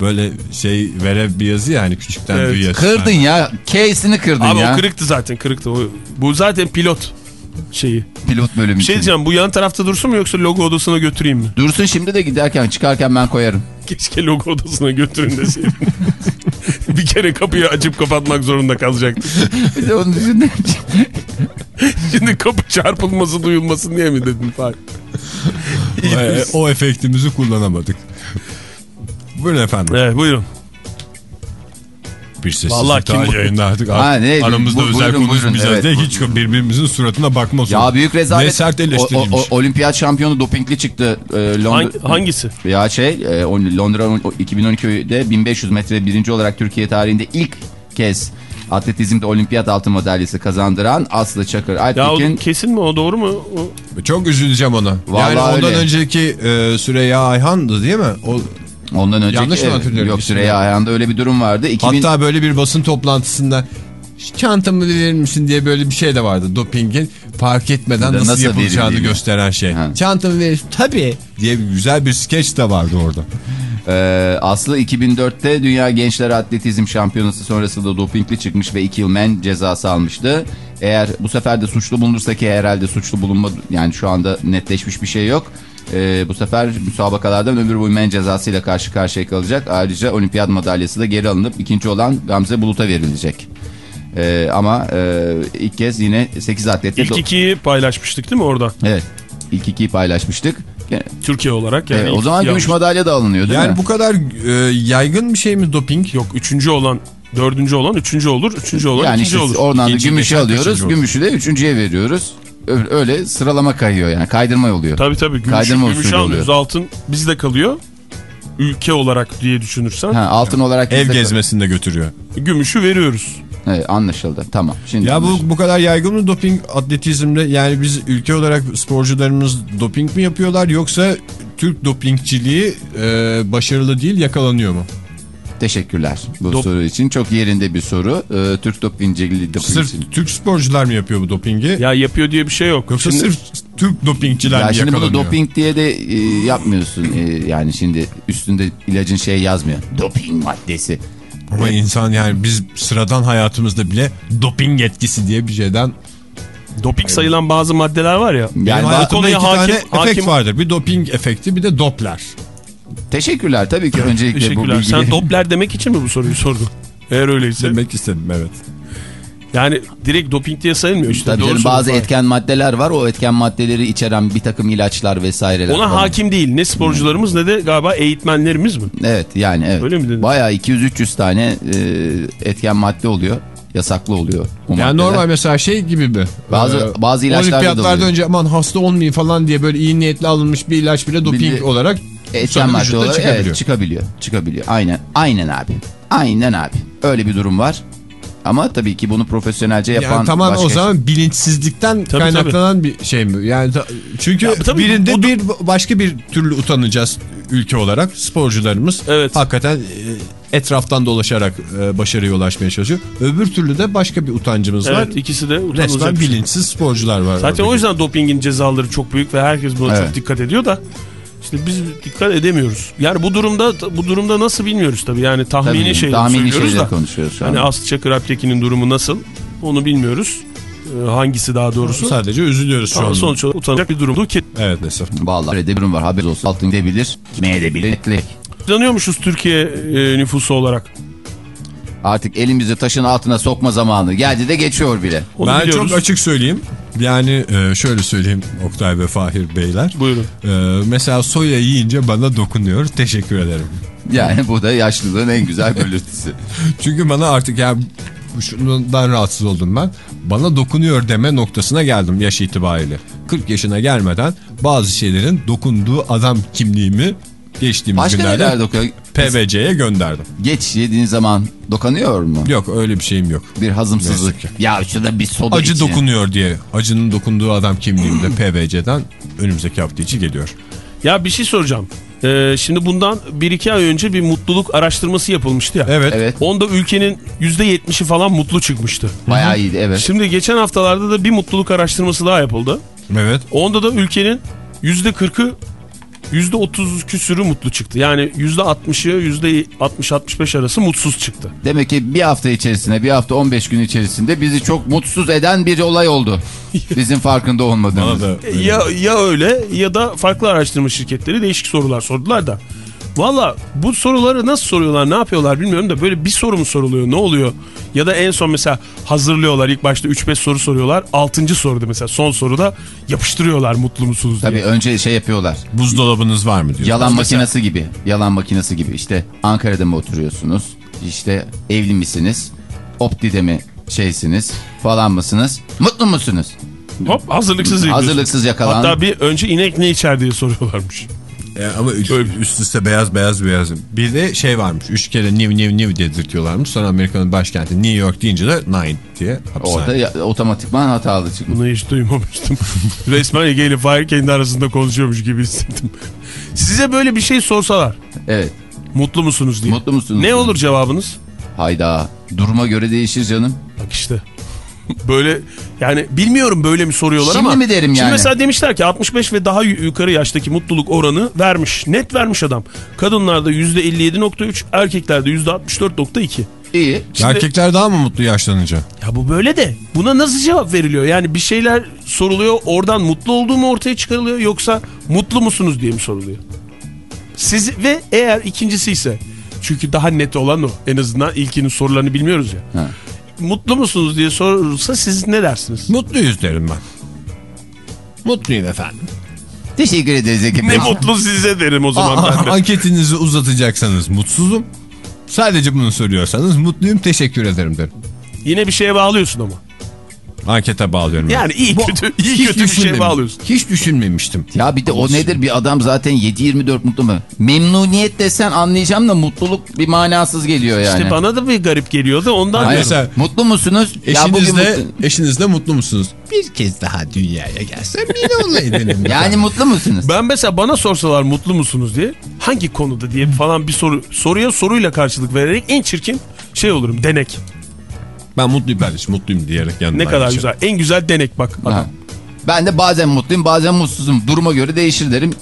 Böyle şey vere bir yazı ya hani küçükten Evet. büyüye. Kırdın ya. Case'ini kırdın Abi ya. o kırıktı zaten kırıktı. O, bu zaten pilot şeyi. Pilot bölümü Bir şey diyeceğim bu yan tarafta dursun mu yoksa logo odasına götüreyim mi? Dursun şimdi de giderken çıkarken ben koyarım. Keşke logo odasına götürün deseydin. bir kere kapıyı açıp kapatmak zorunda kalacaktık. Bir de onun dışında Şimdi kapı çarpılması duyulmasın diye mi dedin Fahri? O, o efektimizi kullanamadık. Buyurun efendim. Evet buyurun. Bir sessiz Vallahi kim bu? yayında artık Ha, ne? aramızda Bu- özel buyurun, konuşmayacağız Evet. diye hiç birbirimizin suratına bakmaz. ya büyük rezalet. Ne sert o- o- olimpiyat şampiyonu dopingli çıktı. Londra- Hangi, hangisi? Ya şey e, Londra 2012'de 1500 metre birinci olarak Türkiye tarihinde ilk kez atletizmde olimpiyat altın madalyası kazandıran Aslı Çakır Ya o Alptekin kesin mi o doğru mu? O... Çok üzüleceğim ona. Vallahi yani ondan öyle. önceki e, Süreyya Ayhan'dı değil mi? O, ondan önceki Yanlış mı hatırlıyorum yok? Süreyya Ayhan'da öyle bir durum vardı. 2000 Hatta böyle bir basın toplantısında "Şu çantamı verir misin diye böyle bir şey de vardı. Dopingin fark etmeden nasıl, Nasıl yapılacağını gösteren şey. Ha. Çantamı verir tabii diye bir güzel bir skeç de vardı orada. Ee, Aslı 2004'te Dünya Gençler Atletizm Şampiyonası sonrasında dopingli çıkmış ve 2 yıl men cezası almıştı. Eğer bu sefer de suçlu bulunursa ki herhalde suçlu bulunma yani şu anda netleşmiş bir şey yok. Ee, bu sefer müsabakalardan ömür boyu men cezasıyla karşı karşıya kalacak. Ayrıca olimpiyat madalyası da geri alınıp ikinci olan Gamze Bulut'a verilecek. Ee, ama e, ilk kez yine 8 atletle... İlk ikiyi paylaşmıştık değil mi orada? Evet. İlk ikiyi paylaşmıştık. Türkiye olarak. Yani ilk o zaman gümüş madalya da alınıyor değil Yani mi? bu kadar e, yaygın bir şey mi doping? Yok üçüncü olan dördüncü olan üçüncü olur. Üçüncü olan Yani ikinci işte olur. oradan da gümüşü alıyoruz. Gümüşü de üçüncüye veriyoruz. Öyle, sıralama kayıyor yani kaydırma oluyor. Tabii tabii. Gümüş, Kaydırma usulü almıyoruz. Altın bizde kalıyor. Ülke olarak diye düşünürsen Ha, altın olarak Ev gezmesinde götürüyor. gümüşü veriyoruz. Evet, anlaşıldı tamam. Şimdi Ya bu bu kadar yaygın mı doping atletizmde? Yani biz ülke olarak sporcularımız doping mi yapıyorlar yoksa Türk dopingçiliği e, başarılı değil yakalanıyor mu? Teşekkürler bu Dop- soru için. Çok yerinde bir soru. Ee, Türk dopingciliği Sırf Türk sporcular mı yapıyor bu dopingi? Ya yapıyor diye bir şey yok. Yoksa Şimdi- sırf Türk dopingçiler Ya mi şimdi bunu yakalanıyor? doping diye de e, yapmıyorsun. E, yani şimdi üstünde ilacın şey yazmıyor. Doping maddesi. Ama insan yani biz sıradan hayatımızda bile doping etkisi diye bir şeyden Doping sayılan bazı maddeler var ya. Yani hayatımda konuya iki hakim- tane efekt hakim- vardır. Bir doping efekti bir de Doppler. Teşekkürler tabii ki öncelikle bu Teşekkürler. bilgileri. Sen Doppler demek için mi bu soruyu sordun? Eğer öyleyse. Demek istedim evet. Yani direkt doping diye sayılmıyor işte. Tabii canım, bazı söylüyorsun. etken maddeler var. O etken maddeleri içeren bir takım ilaçlar vesaireler. Ona falan. hakim değil. Ne sporcularımız ne de galiba eğitmenlerimiz mi? Evet yani evet. Öyle mi dedin? Bayağı 200-300 tane e, etken madde oluyor. Yasaklı oluyor. o Yani maddeler. normal mesela şey gibi mi? Bazı- Ee, bazı ilaçlarda da Olimpiyatlardan oluyor. önce aman hasta olmayayım falan diye böyle iyi niyetli alınmış bir ilaç bile doping Bir de- olarak etken madde olarak çıkabiliyor. evet, çıkabiliyor. Çıkabiliyor. Aynen. Aynen abi. Aynen abi. Öyle bir durum var. Ama tabii ki bunu profesyonelce yapan Yani tamam başka o zaman bilinçsizlikten Tabii, kaynaklanan bir şey mi? Yani çünkü Ya, tabii birinde bu- bir başka bir türlü utanacağız ülke olarak sporcularımız. Evet. Hakikaten e, etraftan dolaşarak e, başarıya ulaşmaya çalışıyor. Öbür türlü de başka bir utancımız var. Evet ikisi de utanılacak Resmen şey. bilinçsiz sporcular var. Zaten o yüzden dopingin cezaları çok büyük ve herkes buna Evet. çok dikkat ediyor da işte biz dikkat edemiyoruz. Yani bu durumda bu durumda nasıl bilmiyoruz tabii. Yani tahmini Tabii, tahmini söylüyoruz da. konuşuyoruz şu Hani an. Aslı Çakır Alptekin'in durumu nasıl? Onu bilmiyoruz. Ee, hangisi daha doğrusu? Sadece üzülüyoruz şu an. sonuç olarak utanacak bir durumdu ki. Evet Nesaf. Vallahi öyle bir durum var. Haberiniz olsun. Altın gidebilir. Kime edebilir? Tanıyormuşuz Türkiye e, nüfusu olarak. Artık elimizi taşın altına sokma zamanı. Geldi de geçiyor bile. Onu ben biliyoruz. çok açık söyleyeyim. Yani e, şöyle söyleyeyim Oktay ve Fahir Beyler. Buyurun. E, mesela soya yiyince bana dokunuyor. Teşekkür ederim. Yani bu da yaşlılığın en güzel belirtisi. Çünkü bana artık ya şundan rahatsız oldum ben. Bana dokunuyor deme noktasına geldim yaş itibariyle. 40 yaşına gelmeden bazı şeylerin dokunduğu adam kimliğimi geçtiğimiz Başka neler günlerde dokuyor? PVC'ye gönderdim. Geç yediğin zaman dokanıyor mu? Yok öyle bir şeyim yok. Bir hazımsızlık. Ya şurada bir soda Acı için. dokunuyor diye. Acının dokunduğu adam kimliğimde PVC'den önümüzdeki hafta içi geliyor. Ya bir şey soracağım. Ee, şimdi bundan 1-2 ay önce bir mutluluk araştırması yapılmıştı ya. Evet. Evet. Onda ülkenin %70'i falan mutlu çıkmıştı. Bayağı iyiydi evet. Şimdi geçen haftalarda da bir mutluluk araştırması daha yapıldı. Evet. Onda da ülkenin %40'ı %30 küsürü mutlu çıktı. Yani %60'ı %60-65 arası mutsuz çıktı. Demek ki bir hafta içerisinde bir hafta 15 gün içerisinde bizi çok mutsuz eden bir olay oldu. Bizim farkında olmadığımız. Ya, ya öyle ya da farklı araştırma şirketleri değişik sorular sordular da. Valla bu soruları nasıl soruyorlar ne yapıyorlar bilmiyorum da böyle bir soru mu soruluyor ne oluyor? Ya da en son mesela hazırlıyorlar ilk başta 3-5 soru soruyorlar. 6. soruda mesela son soruda yapıştırıyorlar mutlu musunuz diye. Tabii önce şey yapıyorlar. buzdolabınız var mı diyor. Yalan makinesi gibi. Yalan makinesi gibi. İşte Ankara'da mı oturuyorsunuz? İşte evli misiniz? Opti'de mi şeysiniz? Falan mısınız? Mutlu musunuz? Hop hazırlıksız. Hazırlıksız yakalan. Hatta bir önce inek ne içer diye soruyorlarmış. E, ama üst, üst üste beyaz beyaz beyaz. Bir de şey varmış. Üç kere new new new dedirtiyorlarmış. Sonra Amerika'nın başkenti New York deyince de nine diye hapishane. Orada ya, otomatikman hatalı çıkmış. Bunu hiç duymamıştım. Resmen Ege ile Fahir kendi arasında konuşuyormuş gibi hissettim. Size böyle bir şey sorsalar. Evet. Mutlu musunuz diye. Mutlu musunuz? Ne olur cevabınız? Hayda. Duruma göre değişir canım. Bak işte. Böyle yani bilmiyorum böyle mi soruyorlar Şimdi ama. mi derim Şimdi yani? mesela demişler ki 65 ve daha yu- yukarı yaştaki mutluluk oranı vermiş. Net vermiş adam. Kadınlarda %57.3 erkeklerde %64.2. İyi. Şimdi- Erkekler daha mı mutlu yaşlanınca? Ya bu böyle de buna nasıl cevap veriliyor? Yani bir şeyler soruluyor oradan mutlu olduğu mu ortaya çıkarılıyor yoksa mutlu musunuz diye mi soruluyor? Siz ve eğer ikincisi ise çünkü daha net olan o en azından ilkinin sorularını bilmiyoruz ya. Ha. Mutlu musunuz diye sorulsa siz ne dersiniz? Mutluyuz derim ben. Mutluyum efendim. Teşekkür ederiz Ege Ne mutlu size derim o zaman Aa, ben de. anketinizi uzatacaksanız mutsuzum. Sadece bunu soruyorsanız mutluyum teşekkür ederim derim. Yine bir şeye bağlıyorsun ama. Ankete bağlıyorum. Yani iyi Bu- kötü iyi hiç kötü bir şeye düşünmedim. bağlıyorsun. Hiç düşünmemiştim. Ya bir de o nedir bir adam zaten 7-24 mutlu mu? Memnuniyet desen anlayacağım da mutluluk bir manasız geliyor yani. İşte bana da bir garip geliyordu ondan Hayır. Mesela mutlu musunuz? Ya Eşinizle, mutlu- eşinizle mutlu musunuz? Bir kez daha dünyaya gelsem yine olaydım. Yani mutlu musunuz? Ben mesela bana sorsalar mutlu musunuz diye hangi konuda diye falan bir soru soruya soruyla karşılık vererek en çirkin şey olurum denek. Ben mutluyum kardeşim mutluyum diyerek yanından Ne kadar geçerim. güzel. En güzel denek bak. Ha. Adam. Ben de bazen mutluyum bazen mutsuzum. Duruma göre değişir derim.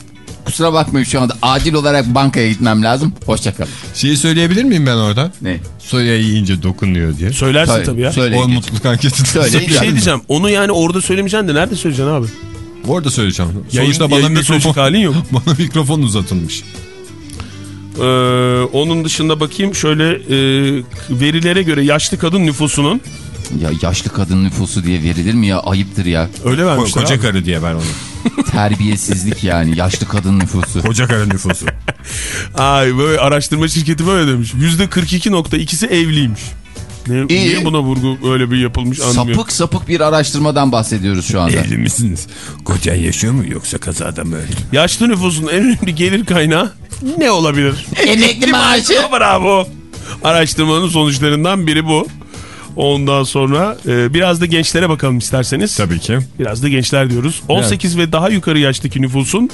Kusura bakmayın şu anda acil olarak bankaya gitmem lazım. Hoşçakalın. Şeyi söyleyebilir miyim ben orada? Ne? Soya yiyince dokunuyor diye. Söylersin Söyle- tabii ya. Söyle. O mutluluk anketini Söyle, Bir söyleyeceğim. şey diyeceğim. Onu yani orada söylemeyeceksin de nerede söyleyeceksin abi? Orada söyleyeceğim. Yayın- Sonuçta bana mikrofon, halin yok. bana mikrofon uzatılmış. Ee, onun dışında bakayım şöyle e, verilere göre yaşlı kadın nüfusunun Ya yaşlı kadın nüfusu diye verilir mi ya? Ayıptır ya. öyle vermişler. koca abi. karı diye ben onu. Terbiyesizlik yani. Yaşlı kadın nüfusu. Koca karı nüfusu. Ay böyle araştırma şirketi böyle demiş. %42.2'si evliymiş. Ne, İyi. niye buna vurgu öyle bir yapılmış anlamıyorum. Sapık sapık bir araştırmadan bahsediyoruz şu anda. Evli misiniz? Kocan yaşıyor mu yoksa kazada mı öldü? Yaşlı nüfusun en önemli gelir kaynağı ne olabilir? Emekli maaşı. Bravo. Araştırmanın sonuçlarından biri bu. Ondan sonra e, biraz da gençlere bakalım isterseniz. Tabii ki. Biraz da gençler diyoruz. 18 ve daha yukarı yaştaki nüfusun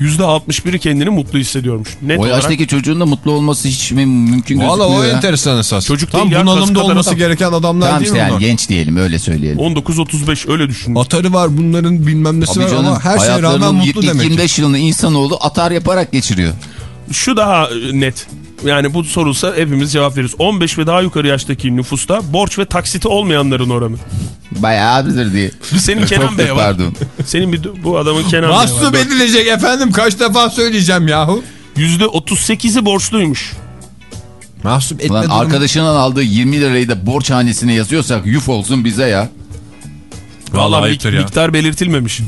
%61'i kendini mutlu hissediyormuş. Net O olarak. yaştaki çocuğun da mutlu olması hiç mi mümkün Valla o gözükmüyor ya? enteresan esas. Çocuk Tam değil bunalımda olması adam. gereken adamlar Tamam değil işte mi yani bunlar? genç diyelim öyle söyleyelim. 19-35 öyle düşün. Atarı var bunların bilmem nesi Tabii var canım, ama her şeye rağmen mutlu demek. 25 yılını insanoğlu atar yaparak geçiriyor. Şu daha e, net. Yani bu sorulsa hepimiz cevap veririz. 15 ve daha yukarı yaştaki nüfusta borç ve taksiti olmayanların oranı. Bayağı azdır diye. Senin Kenan Bey var. pardon. Senin bir bu adamın Kenan Bey var. Mahsup edilecek efendim kaç defa söyleyeceğim yahu. %38'i borçluymuş. Mahsup etme Ulan durumu. arkadaşından aldığı 20 lirayı da borç hanesine yazıyorsak yuf olsun bize ya. Vallahi Valla ayıptır ya. miktar belirtilmemiş.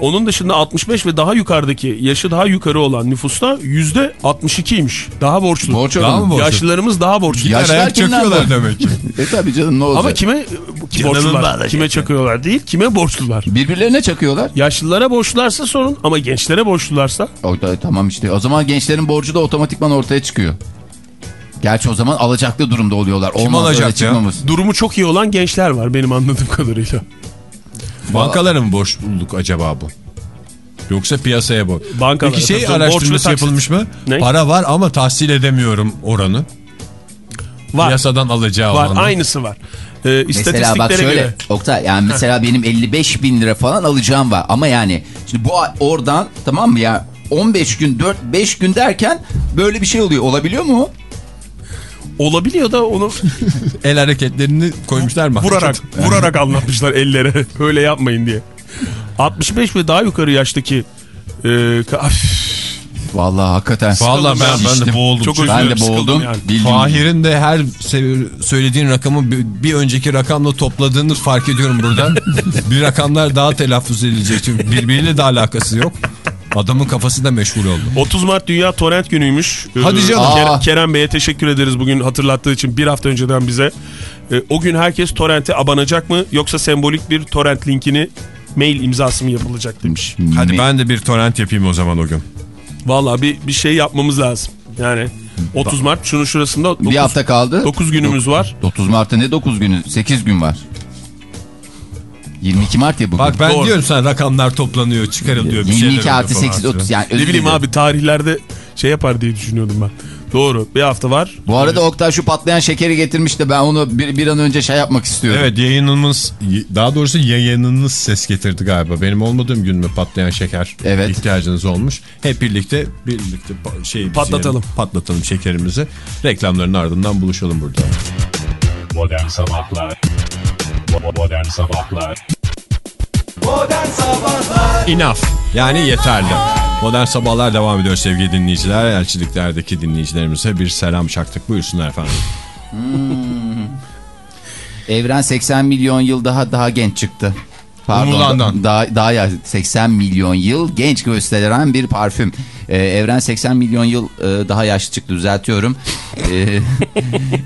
Onun dışında 65 ve daha yukarıdaki yaşı daha yukarı olan nüfusta %62'ymiş. Daha borçlu. Borç Daha mı borçlu? Yaşlılarımız daha borçlu. Ya- Yaşlılar Ayak kimden çöküyorlar borç? demek ki. E tabi canım ne olacak? Ama kime borçlular? Kime çakıyorlar değil, kime borçlular? Birbirlerine çakıyorlar. Yaşlılara borçlularsa sorun ama gençlere borçlularsa O da, tamam işte o zaman gençlerin borcu da otomatikman ortaya çıkıyor. Gerçi o zaman alacaklı durumda oluyorlar. Olmaz alacak öyle ya? çıkmamız. durumu çok iyi olan gençler var benim anladığım kadarıyla. Bankalara mı borç bulduk acaba bu? Yoksa piyasaya bu. Bankalara, Peki şey borç araştırması yapılmış mı? Ne? Para var ama tahsil edemiyorum oranı. Var. Piyasadan alacağı Var. oranı. Aynısı var. Ee, Mesela istatistiklere bak şöyle göre. Oktay yani mesela benim 55 bin lira falan alacağım var ama yani şimdi bu oradan tamam mı ya 15 gün 4-5 gün derken böyle bir şey oluyor olabiliyor mu? Olabiliyor da onu El hareketlerini koymuşlar mı? vurarak vurarak anlatmışlar ellere. Öyle yapmayın diye. 65 ve daha yukarı yaştaki e, Vallahi hakikaten. Vallahi ben, ben de boğuldum. Çok Ben de boğuldum. yani. Fahir'in de her söylediğin rakamı bir, bir önceki rakamla topladığını fark ediyorum buradan. bir rakamlar daha telaffuz edilecek. Çünkü birbiriyle de alakası yok. Adamın kafası da meşgul oldu. 30 Mart Dünya Torrent Günü'ymüş. Ee, Hadi canım. Kerem, Aa. Kerem Bey'e teşekkür ederiz bugün hatırlattığı için bir hafta önceden bize. Ee, o gün herkes Torrent'e abanacak mı yoksa sembolik bir Torrent linkini mail imzası mı yapılacak demiş. Hadi ben de bir torrent yapayım o zaman o gün. Vallahi bir, bir şey yapmamız lazım. Yani 30 Mart şunun şurasında 9, Bir hafta kaldı. 9 günümüz var. 30 Mart'ta ne 9 günü? 8 gün var. 22 Mart ya bugün. Bak ben Doğru. diyorum sana rakamlar toplanıyor çıkarılıyor. bir şeyler 22 oluyor artı falan 8 filan. 30 yani Ne bileyim abi tarihlerde şey yapar diye düşünüyordum ben. Doğru bir hafta var. Bu arada Oktay şu patlayan şekeri getirmiş de ben onu bir, bir an önce şey yapmak istiyorum. Evet yayınımız daha doğrusu yayınınız ses getirdi galiba. Benim olmadığım gün mü patlayan şeker Evet. ihtiyacınız olmuş. Hep birlikte birlikte şey Patlatalım. patlatalım şekerimizi. Reklamların ardından buluşalım burada. Modern Sabahlar Modern Sabahlar Modern Sabahlar Enough yani yeterli. Modern sabahlar devam ediyor sevgili dinleyiciler. Elçiliklerdeki dinleyicilerimize bir selam çaktık. Buyursunlar efendim. Evren 80 milyon yıl daha daha genç çıktı. Umulandan. Daha, daha ya 80 milyon yıl genç gösteren bir parfüm. Ee, Evren 80 milyon yıl e, daha yaşlı çıktı düzeltiyorum. Ee,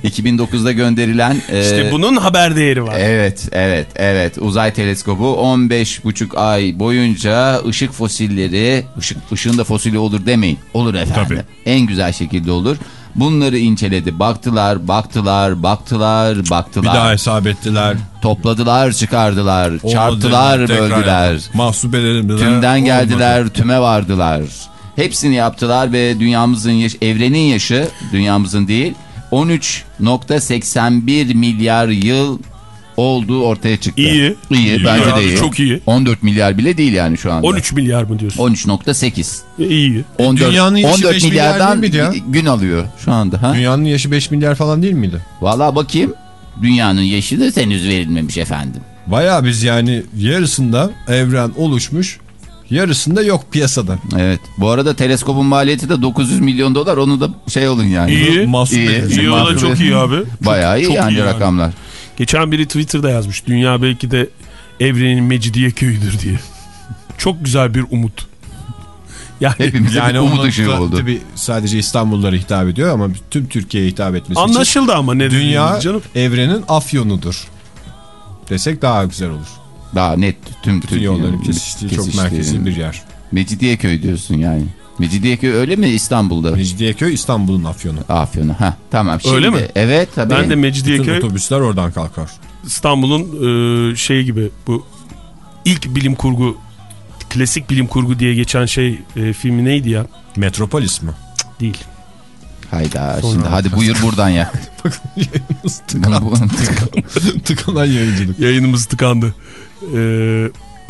2009'da gönderilen... e, İşte bunun haber değeri var. Evet, evet, evet. Uzay teleskobu 15,5 ay boyunca ışık fosilleri, ışık ışığın da fosili olur demeyin. Olur efendim. Tabii. En güzel şekilde olur. Bunları inceledi. Baktılar, baktılar, baktılar, Bir baktılar. daha hesap ettiler. Topladılar, çıkardılar, Olmadı çarptılar, böldüler. yaptılar. Mahsubelerimize Tümden olmadı. geldiler, tüme vardılar. Hepsini yaptılar ve dünyamızın yaş evrenin yaşı, dünyamızın değil, 13.81 milyar yıl olduğu ortaya çıktı. İyi. İyi, İyi bence de iyi. çok iyi. 14 milyar bile değil yani şu anda. 13 milyar mı diyorsun? 13.8. E, İyi. 14, dünyanın yaşı 14 beş milyar milyardan değil miydi ya? gün alıyor şu anda. Ha? Dünyanın yaşı 5 milyar falan değil miydi? Valla bakayım. Dünyanın yaşı da henüz verilmemiş efendim. Baya biz yani yarısında evren oluşmuş. Yarısında yok piyasada. Evet. Bu arada teleskopun maliyeti de 900 milyon dolar. Onu da şey olun yani. İyi. Mahsup İyi. İyi o da Mahsul- çok iyi abi. Bayağı iyi çok yani iyi yani. rakamlar. Geçen biri Twitter'da yazmış. Dünya belki de evrenin Mecidiye köyüdür diye. Çok güzel bir umut. Yani Hepimize Yani bir umut ışığı oldu. Tabii sadece İstanbullulara hitap ediyor ama tüm Türkiye'ye hitap etmesi için anlaşıldı ama ne dünya canım. evrenin afyonudur. Desek daha güzel olur. Daha net tüm Bütün Türkiye'nin yolların kesiştiği çok kesiştiği. merkezi bir yer. Mecidiyeköy diyorsun yani. Mecidiyeköy öyle mi İstanbul'da? Mecidiyeköy İstanbul'un afyonu. Afyon'u. Ha tamam. Şimdi, Öyle mi? Evet tabii. Ben de Bütün Mecidiyeköy otobüsler oradan kalkar. İstanbul'un e, şey gibi bu ilk bilim kurgu klasik bilim kurgu diye geçen şey e, filmi neydi ya? Metropolis mi? Değil. Hayda şimdi hadi buyur buradan ya. Yayınımız tıkan, tıkanan yayıncılık. Yayınımız tıkandı. E,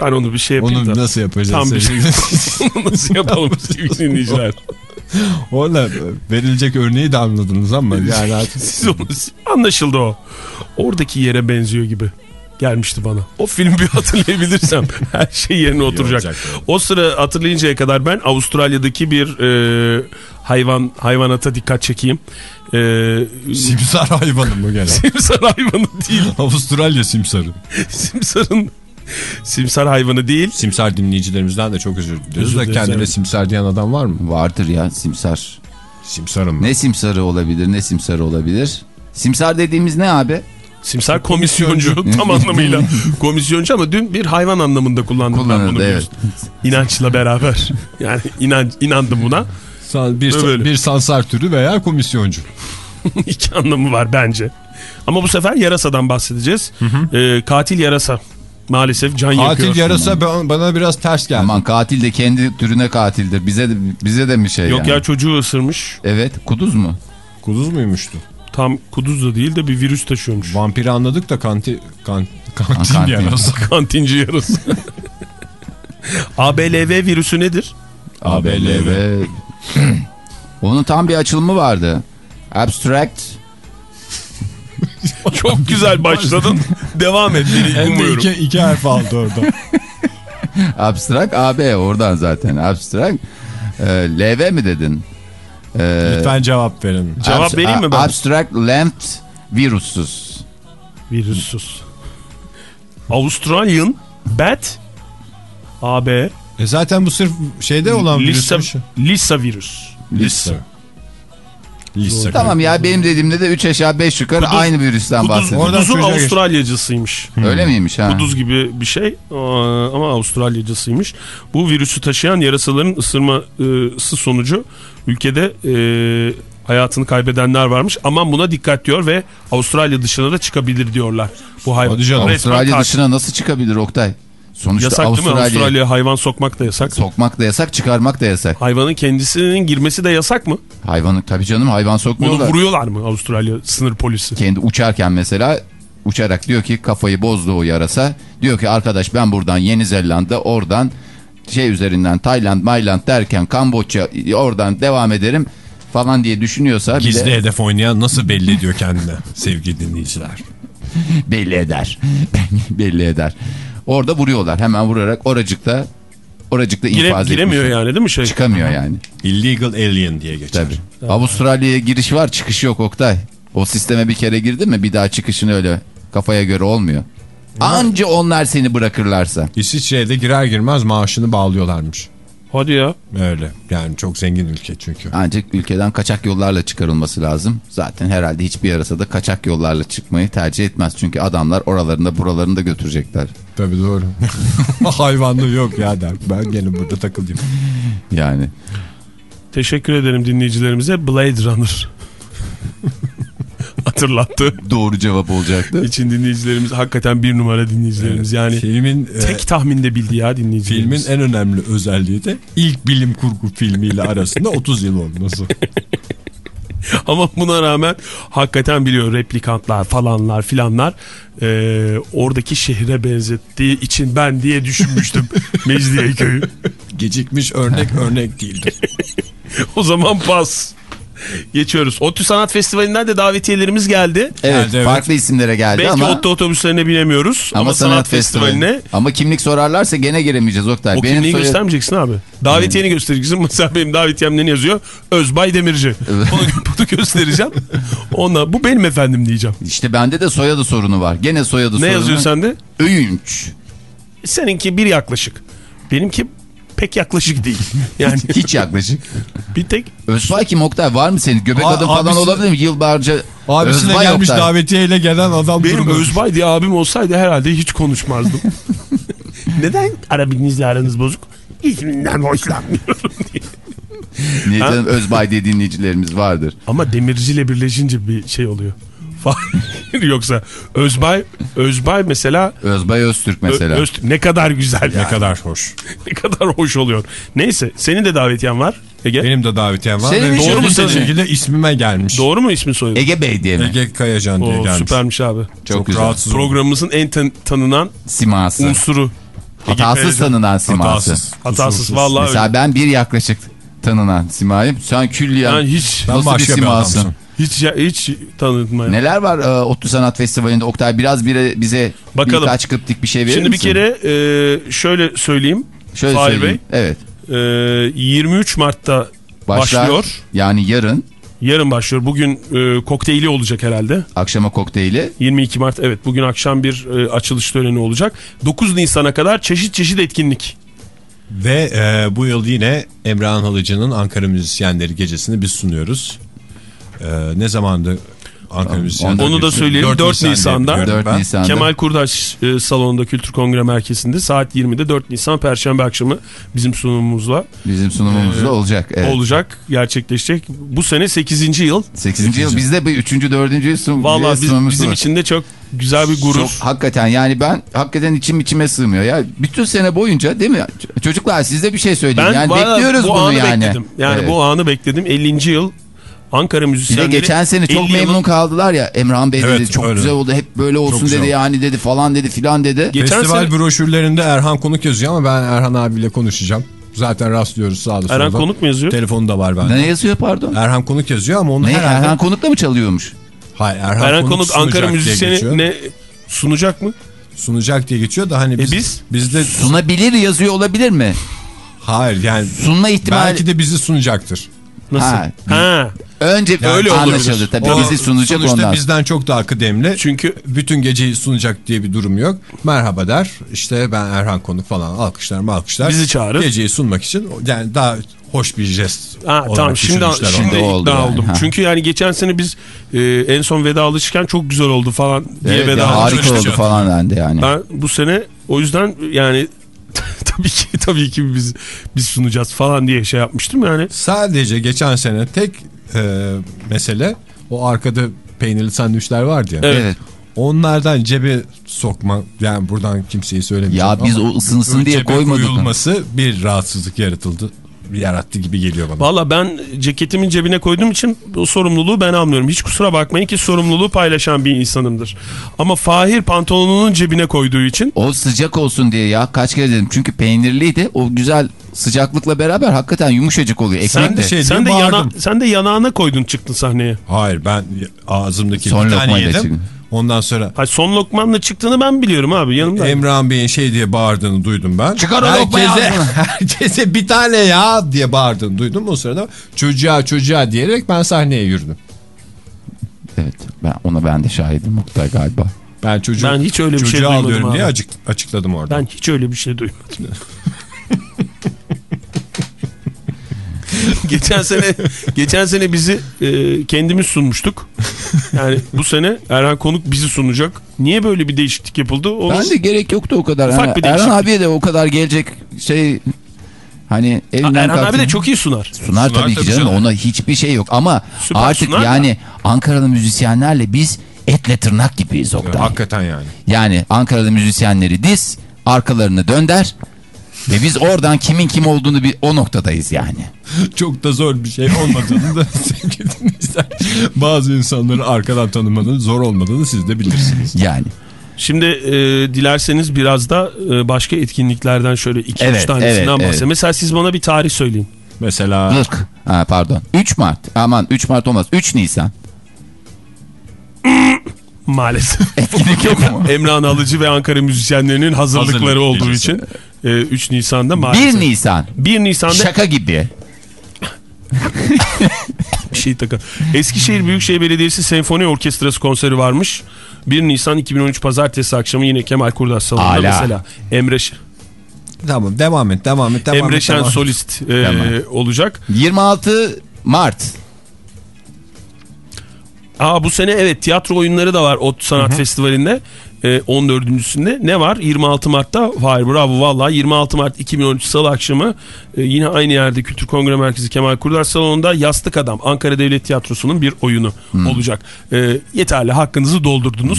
ben onu bir şey yapayım Onu da. nasıl yapacağız? Tam bir şey. Nasıl yapalım sevgili dinleyiciler? Orada verilecek örneği de anladınız ama yani artık Siz onu, anlaşıldı o. Oradaki yere benziyor gibi gelmişti bana. O filmi bir hatırlayabilirsem her şey yerine oturacak. olacak. O sıra hatırlayıncaya kadar ben Avustralya'daki bir e, hayvan hayvanata dikkat çekeyim. E, simsar hayvanı mı gene? simsar hayvanı değil. Avustralya simsarı. Simsarın simsar hayvanı değil. Simsar dinleyicilerimizden de çok özür diliyoruz. Özür da kendine evet. simsar diyen adam var mı? Vardır ya simsar. Simsarım. Ne simsarı olabilir ne simsarı olabilir. Simsar dediğimiz ne abi? Simsar komisyoncu tam anlamıyla komisyoncu ama dün bir hayvan anlamında kullandım ben Kullanıldı, bunu. evet. İnançla beraber. Yani inan, inandım buna. Bir, Böyle. bir sansar türü veya komisyoncu. İki anlamı var bence. Ama bu sefer yarasadan bahsedeceğiz. Ee, katil yarasa maalesef can yakıyor. Katil yarasa ben- bana biraz ters geldi. Aman katil de kendi türüne katildir. Bize de, bize de mi şey Yok yani? ya çocuğu ısırmış. Evet kuduz mu? Kuduz muymuştu? Tam kuduz da değil de bir virüs taşıyormuş. Vampiri anladık da kanti, kan, kantin, kantin. yarası. Kantinci yarası. ABLV virüsü nedir? ABLV. Onun tam bir açılımı vardı. Abstract. Çok güzel başladın. Devam et. Hem de umuyorum. iki, iki harf aldı orada. Abstract AB oradan zaten. Abstract. Ee, LV mi dedin? Ee, Lütfen cevap verin. Cevap abs- vereyim mi ben? Abstract Length Virusus. Virüsüz. Australian Bat AB E zaten bu sırf şeyde olan Lissa, virüsmüş. Lissa virüs. Lissa. Lissa. Tamam ya benim dediğimde de 3 aşağı 5 yukarı Kuduz- aynı virüsten Kuduz, bahsediyoruz. Oradan kuduzun. Avustralyacısıymış. Öyle miymiş ha? Kuduz gibi bir şey ama Avustralyacısıymış. Bu virüsü taşıyan yarasaların ısırması sonucu ülkede e, hayatını kaybedenler varmış. Aman buna dikkat diyor ve Avustralya dışına da çıkabilir diyorlar. Bu hayvan. Avustralya dışına nasıl çıkabilir Oktay? Sonuçta Yasak değil mi? Avustralya Avustralya'ya hayvan sokmak da yasak. sokmak da yasak, çıkarmak da yasak. Hayvanın kendisinin girmesi de yasak mı? Hayvanı tabii canım hayvan Onu sokmuyorlar. vuruyorlar mı Avustralya sınır polisi? Kendi uçarken mesela uçarak diyor ki kafayı bozdu o yarasa. Diyor ki arkadaş ben buradan Yeni Zelanda oradan şey üzerinden Tayland, Mayland derken Kamboçya oradan devam ederim falan diye düşünüyorsa Gizli de hedef oynayan nasıl belli ediyor kendine sevgili dinleyiciler. belli eder. belli eder. Orada vuruyorlar. Hemen vurarak oracıkta oracıkta Gire, infaz giremiyor etmiş. yani değil mi şey? Çıkamıyor yani. Illegal alien diye geçer. Tabii. Avustralya'ya giriş var çıkış yok Oktay. O sisteme bir kere girdin mi bir daha çıkışın öyle kafaya göre olmuyor. Anca onlar seni bırakırlarsa. İsviçre'de girer girmez maaşını bağlıyorlarmış. Hadi ya. Öyle. Yani çok zengin ülke çünkü. Ancak ülkeden kaçak yollarla çıkarılması lazım. Zaten herhalde hiçbir yarasa da kaçak yollarla çıkmayı tercih etmez. Çünkü adamlar oralarında buralarında götürecekler. Tabii doğru. Hayvanlığı yok ya der. Ben gene burada takılayım. Yani Teşekkür ederim dinleyicilerimize. Blade Runner. Hatırlattı. doğru cevap olacaktı. İçin dinleyicilerimiz hakikaten bir numara dinleyicilerimiz. Yani Filmin e, tek tahminde bildi ya filmin dinleyicilerimiz. en önemli özelliği de ilk bilim kurgu filmiyle arasında 30 yıl olması. Ama buna rağmen hakikaten biliyor replikantlar falanlar filanlar. Ee, oradaki şehre benzettiği için ben diye düşünmüştüm Mecidiyeköy'ü. Gecikmiş örnek örnek değildir. O zaman pas. Geçiyoruz. ODTÜ Sanat Festivali'nden de davetiyelerimiz geldi. Evet, Geldi, evet. farklı isimlere geldi Belki ama ODTÜ otobüslerine binemiyoruz. ama, sanat, festivali. Ama kimlik sorarlarsa gene giremeyeceğiz Oktay. O Benim kimliği soyad- göstermeyeceksin abi. Davetiyeni göstereceksin. Mesela benim davetiyemde ne yazıyor? Özbay Demirci. Bunu, bunu göstereceğim. Onunla bu benim efendim diyeceğim. İşte bende de soyadı sorunu var. Gene soyadı Ne sorunu. yazıyor sende? Öğünç. Seninki bir yaklaşık. Benimki pek yaklaşık değil. Yani Hiç yaklaşık. bir tek Özbay kim Oktay? Var mı senin? Göbek A- adı falan abisi- olabilir mi? Yıllarca Abisine Özbay gelmiş Oktay. davetiyeyle gelen adam benim durmuş. Özbay diye abim olsaydı herhalde hiç konuşmazdım. Neden arabinizle aranız bozuk? İsminden hoşlanmıyorum diye. Ne canım Özbay diye dinleyicilerimiz vardır. Ama demirciyle birleşince bir şey oluyor. Yoksa Özbay Özbay mesela Özbay Öztürk mesela. Ö- Öz- ne kadar güzel Ne yani. kadar hoş. ne kadar hoş oluyor. Neyse senin de davetiyen var Ege. Benim de davetiyem var. Senin doğru mu öyle senin şekilde ismime gelmiş. Doğru mu ismin soyadın? Ege Bey diye mi? Ege Kayacan diye Oo, gelmiş. süpermiş abi. Çok, güzel. rahatsız. Programımızın en tan- tanınan Siması. unsuru. Hatasız tanınan siması. Hatasız. Hatasız vallahi Mesela öyle. ben bir yaklaşık tanınan simayım. Sen külliyen Ben hiç Ben nasıl bir simasın? adamsın. Hiç ya- hiç tanıtmayın. Neler var e, ODTÜ Sanat Festivali'nde Oktay biraz bire, bize Bakalım. birkaç kıptik bir şey verir Şimdi bir misin? kere e, şöyle söyleyeyim. Şöyle Fahir söyleyeyim. Evet. E, 23 Mart'ta Başlar, başlıyor. Yani yarın Yarın başlıyor. Bugün e, kokteyli olacak herhalde. akşama kokteyli 22 Mart evet bugün akşam bir e, açılış töreni olacak. 9 Nisan'a kadar çeşit çeşit etkinlik. Ve e, bu yıl yine Emrah'ın Halıcı'nın Ankara Müzisyenleri Gecesi'ni biz sunuyoruz. E, ne zamandı Ankara Müzisyenleri Onu da söyleyelim. 4 Nisan diye Nisan'da. biliyorum 4 ben. Nisan'da. Kemal Kurdaş e, salonunda Kültür Kongre Merkezi'nde saat 20'de 4 Nisan Perşembe akşamı bizim sunumumuzla bizim sunumumuzda olacak. Evet. olacak, gerçekleşecek. Bu sene 8. yıl. 8. yıl bizde bir 3. 4. yıl sun, Vallahi biz- bizim için de çok Güzel bir gurur. Çok hakikaten yani ben hakikaten içim içime sığmıyor ya. Bütün sene boyunca değil mi? Çocuklar siz de bir şey söyleyin. Ben yani valla bekliyoruz bu bunu anı yani. bekledim. Yani Evet. bu anı bekledim. 50. yıl Ankara Bir de müzisyenleri. geçen sene çok 50 memnun yılın- kaldılar ya. Emrahan Bey Evet, dedi çok öyle. güzel oldu. Hep böyle olsun güzel dedi oldu. yani dedi falan dedi filan dedi. Geçen Festival sene broşürlerinde Erhan Konuk yazıyor ama ben Erhan abiyle konuşacağım. Zaten rastlıyoruz sağda solda. Erhan Konuk mu yazıyor? Telefonu da var bende. Ne yazıyor pardon? Erhan Konuk yazıyor ama onu Ne herhalde... Erhan Konuk'la mı çalıyormuş? Hayır Erhan, Erhan Konuk, Konuk Ankara müzisyeni ne sunacak mı? Sunacak diye geçiyor da hani biz... biz? Bizde... Sunabilir yazıyor olabilir mi? Hayır yani... Sunma ihtimali... Belki de bizi sunacaktır. Nasıl? Ha. Ha. Önce Öyle anlaşıldı tabii O bizi sunacak sonuçta ondan. bizden çok daha kıdemli. Çünkü bütün geceyi sunacak diye bir durum yok. Merhaba der. İşte ben Erhan Konuk falan alkışlar mı alkışlar. Bizi çağırır. Geceyi sunmak için yani daha hoş bir jest. Ha, tamam şimdi, şimdi onu. oldu ikna yani, oldum. ha. Çünkü yani geçen sene biz e, en son vedalaşırken çok güzel oldu falan diye Evet, ya, vedalaşmıştık. harika oldu falan dendi yani. Ben bu sene o yüzden yani tabii ki tabii ki biz biz sunacağız falan diye şey yapmıştım yani. Sadece geçen sene tek e, mesele o arkada peynirli sandviçler vardı ya. Evet. Evet. Onlardan cebe sokma yani buradan kimseyi söylemeyeceğim. Ya biz o ısınsın diye koymadık koyulması bir rahatsızlık yaratıldı. Yarattı gibi geliyor bana. Valla ben ceketimin cebine koyduğum için o sorumluluğu ben almıyorum. Hiç kusura bakmayın ki sorumluluğu paylaşan bir insanımdır. Ama Fahir pantolonunun cebine koyduğu için O sıcak olsun diye ya kaç kere dedim. Çünkü peynirliydi. O güzel sıcaklıkla beraber hakikaten yumuşacık oluyor. Ekmek Sen de de. şey sen de yana, sen de yanağına koydun çıktın sahneye. Hayır ben ağzımdaki Son bir tane yedim. çıktın. Ondan sonra Hayır, son lokmanla çıktığını ben biliyorum abi yanımda. Emrah'ın Bey'in şey diye bağırdığını duydum ben. Çıkar o herkese, herkese bir tane ya diye bağırdığını duydum. O sırada çocuğa çocuğa diyerek ben sahneye yürüdüm. Evet ben ona ben de şahidim Oktay galiba. Ben çocuğu, Ben hiç öyle bir şey duymadım diye açık, açıkladım orada. Ben hiç öyle bir şey duymadım. geçen sene geçen sene bizi e, kendimiz sunmuştuk. Yani bu sene Erhan Konuk bizi sunacak. Niye böyle bir değişiklik yapıldı? Onu Ben de gerek yoktu o kadar. Ufak Yani bir Erhan abiye de o kadar gelecek şey hani elinden Erhan abi de çok iyi sunar. Sunar, tabii ki tabii canım. canım. Ona hiçbir şey yok ama Süper artık sunar yani Ankaralı müzisyenlerle biz etle tırnak gibiyiz Oktay. Hakikaten yani. Yani Ankaralı müzisyenleri diz, arkalarını dönder ve biz oradan kimin kim olduğunu bir o noktadayız yani. Çok da zor bir şey olmadığını da sevgili dinleyiciler. Bazı insanları arkadan tanımanın zor olmadığını siz de bilirsiniz. Yani. Şimdi e, dilerseniz biraz da e, başka etkinliklerden şöyle 2-3 Evet, tanesinden evet, bahsedelim. evet. Mesela siz bana bir tarih söyleyin. Mesela 40. Ha, pardon. 3 Mart. Aman 3 Mart olmaz. 3 Nisan. Maalesef. Etkinlik yok mu? Emrah Alıcı ve Ankara müzisyenlerinin hazırlıkları Hazırlık olduğu gecesi. için e, 3 Nisan'da maalesef. 1 Nisan. 1 Nisan'da Şaka gibi. bir şey takın. Eskişehir Büyükşehir Belediyesi Senfoni Orkestrası konseri varmış. 1 Nisan 2013 Pazartesi akşamı yine Kemal Kurdaş Salonu'nda Ala. mesela. Emre, tamam devam et devam et devam Emre et. Şen devam solist e, Tamam. olacak. 26 Mart. Aa bu sene evet tiyatro oyunları da var Ot Sanat Festivali'nde. E, 14.sünde. Ne var? 26 Mart'ta. Hayır bravo vallahi 26 Mart 2013 Salı akşamı e, yine aynı yerde Kültür Kongre Merkezi Kemal Kurdaş Salonu'nda Yastık Adam Ankara Devlet Tiyatrosu'nun bir oyunu olacak. E, yeterli hakkınızı doldurdunuz.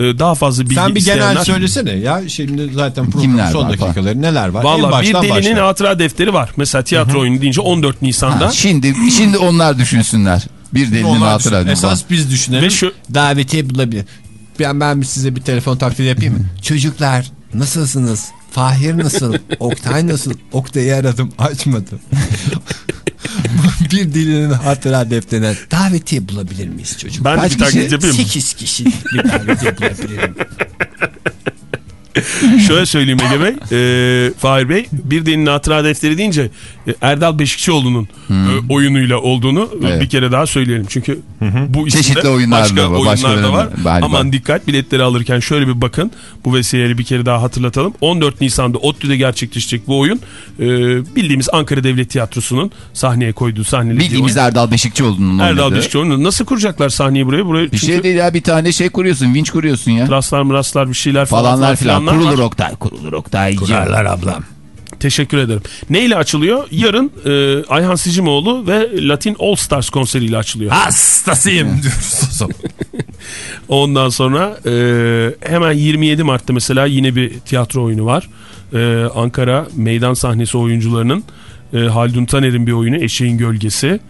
E, daha fazla bilgi Sen bir isteyenler. genel söylesene ya şimdi zaten programın Kimler son falan? dakikaları neler var? Valla bir delinin başla. hatıra defteri var. Mesela tiyatro oyunu deyince 14 Nisan'da. Ha, şimdi şimdi onlar düşünsünler. Bir delinin hatıra. düşün- Esas biz düşünelim. Ve şu- Davetiye bulabilir. Ben, ben size bir telefon taklidi yapayım mı? Çocuklar nasılsınız? Fahir nasıl? Oktay nasıl? Oktay'ı aradım açmadı. bir dilinin hatıra defterine davetiye bulabilir miyiz çocuk? Ben Kaç bir taklit kişi? yapayım mı? 8 kişilik bir davetiye bulabilirim. Şöyle söyleyeyim Ege Bey. E, Fahir Bey bir delinin hatıra defteri deyince e, Erdal Beşikçioğlu'nun e, oyunuyla olduğunu Hmm. Evet. bir kere daha söyleyelim. Çünkü bu Çeşitli oyunlar başka da var, oyunlar başka da var. galiba. Aman dikkat biletleri alırken şöyle bir bakın. Bu vesileyle bir kere daha hatırlatalım. 14 Nisan'da ODTÜ'de gerçekleşecek bu oyun. E, bildiğimiz Ankara Devlet Tiyatrosu'nun sahneye koyduğu sahneli Bildiğimiz oyun. Erdal Beşikçioğlu'nun Erdal. Beşikçioğlu'nun nasıl kuracaklar sahneyi buraya? buraya Bir şey değil ya bir tane şey kuruyorsun. Vinç kuruyorsun ya. Traslar mıraslar bir şeyler falan Falanlar filan. Var. Kurulur Oktay. Kurulur Oktay. Kurarlar ablam. Teşekkür ederim. Neyle açılıyor? Yarın e, Ayhan Sicimoğlu ve Latin All Stars konseriyle açılıyor. Hastasıyım diyoruz. Ondan sonra e, hemen 27 Mart'ta mesela yine bir tiyatro oyunu var. E, Ankara meydan sahnesi oyuncularının e, Haldun Taner'in bir oyunu Eşeğin Gölgesi.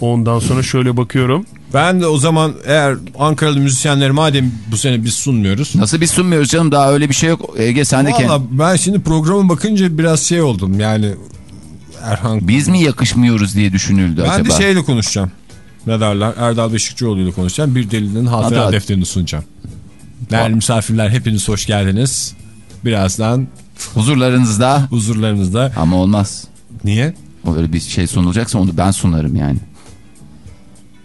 Ondan sonra şöyle bakıyorum. Ben de o zaman eğer Ankaralı müzisyenleri madem bu sene biz sunmuyoruz. Nasıl biz sunmuyoruz canım daha öyle bir şey yok. Ege sen de kend- Valla ben şimdi programa bakınca biraz şey oldum yani Erhan. Biz mi yakışmıyoruz diye düşünüldü Ben acaba? de şeyle konuşacağım. Ne derler? Erdal Beşikçioğlu ile konuşacağım. Bir delinin hatıra defterini sunacağım. Değerli misafirler hepiniz hoş geldiniz. Birazdan Huzurlarınızda huzurlarınızda. ama olmaz. Niye? Öyle bir şey sunulacaksa onu ben sunarım yani.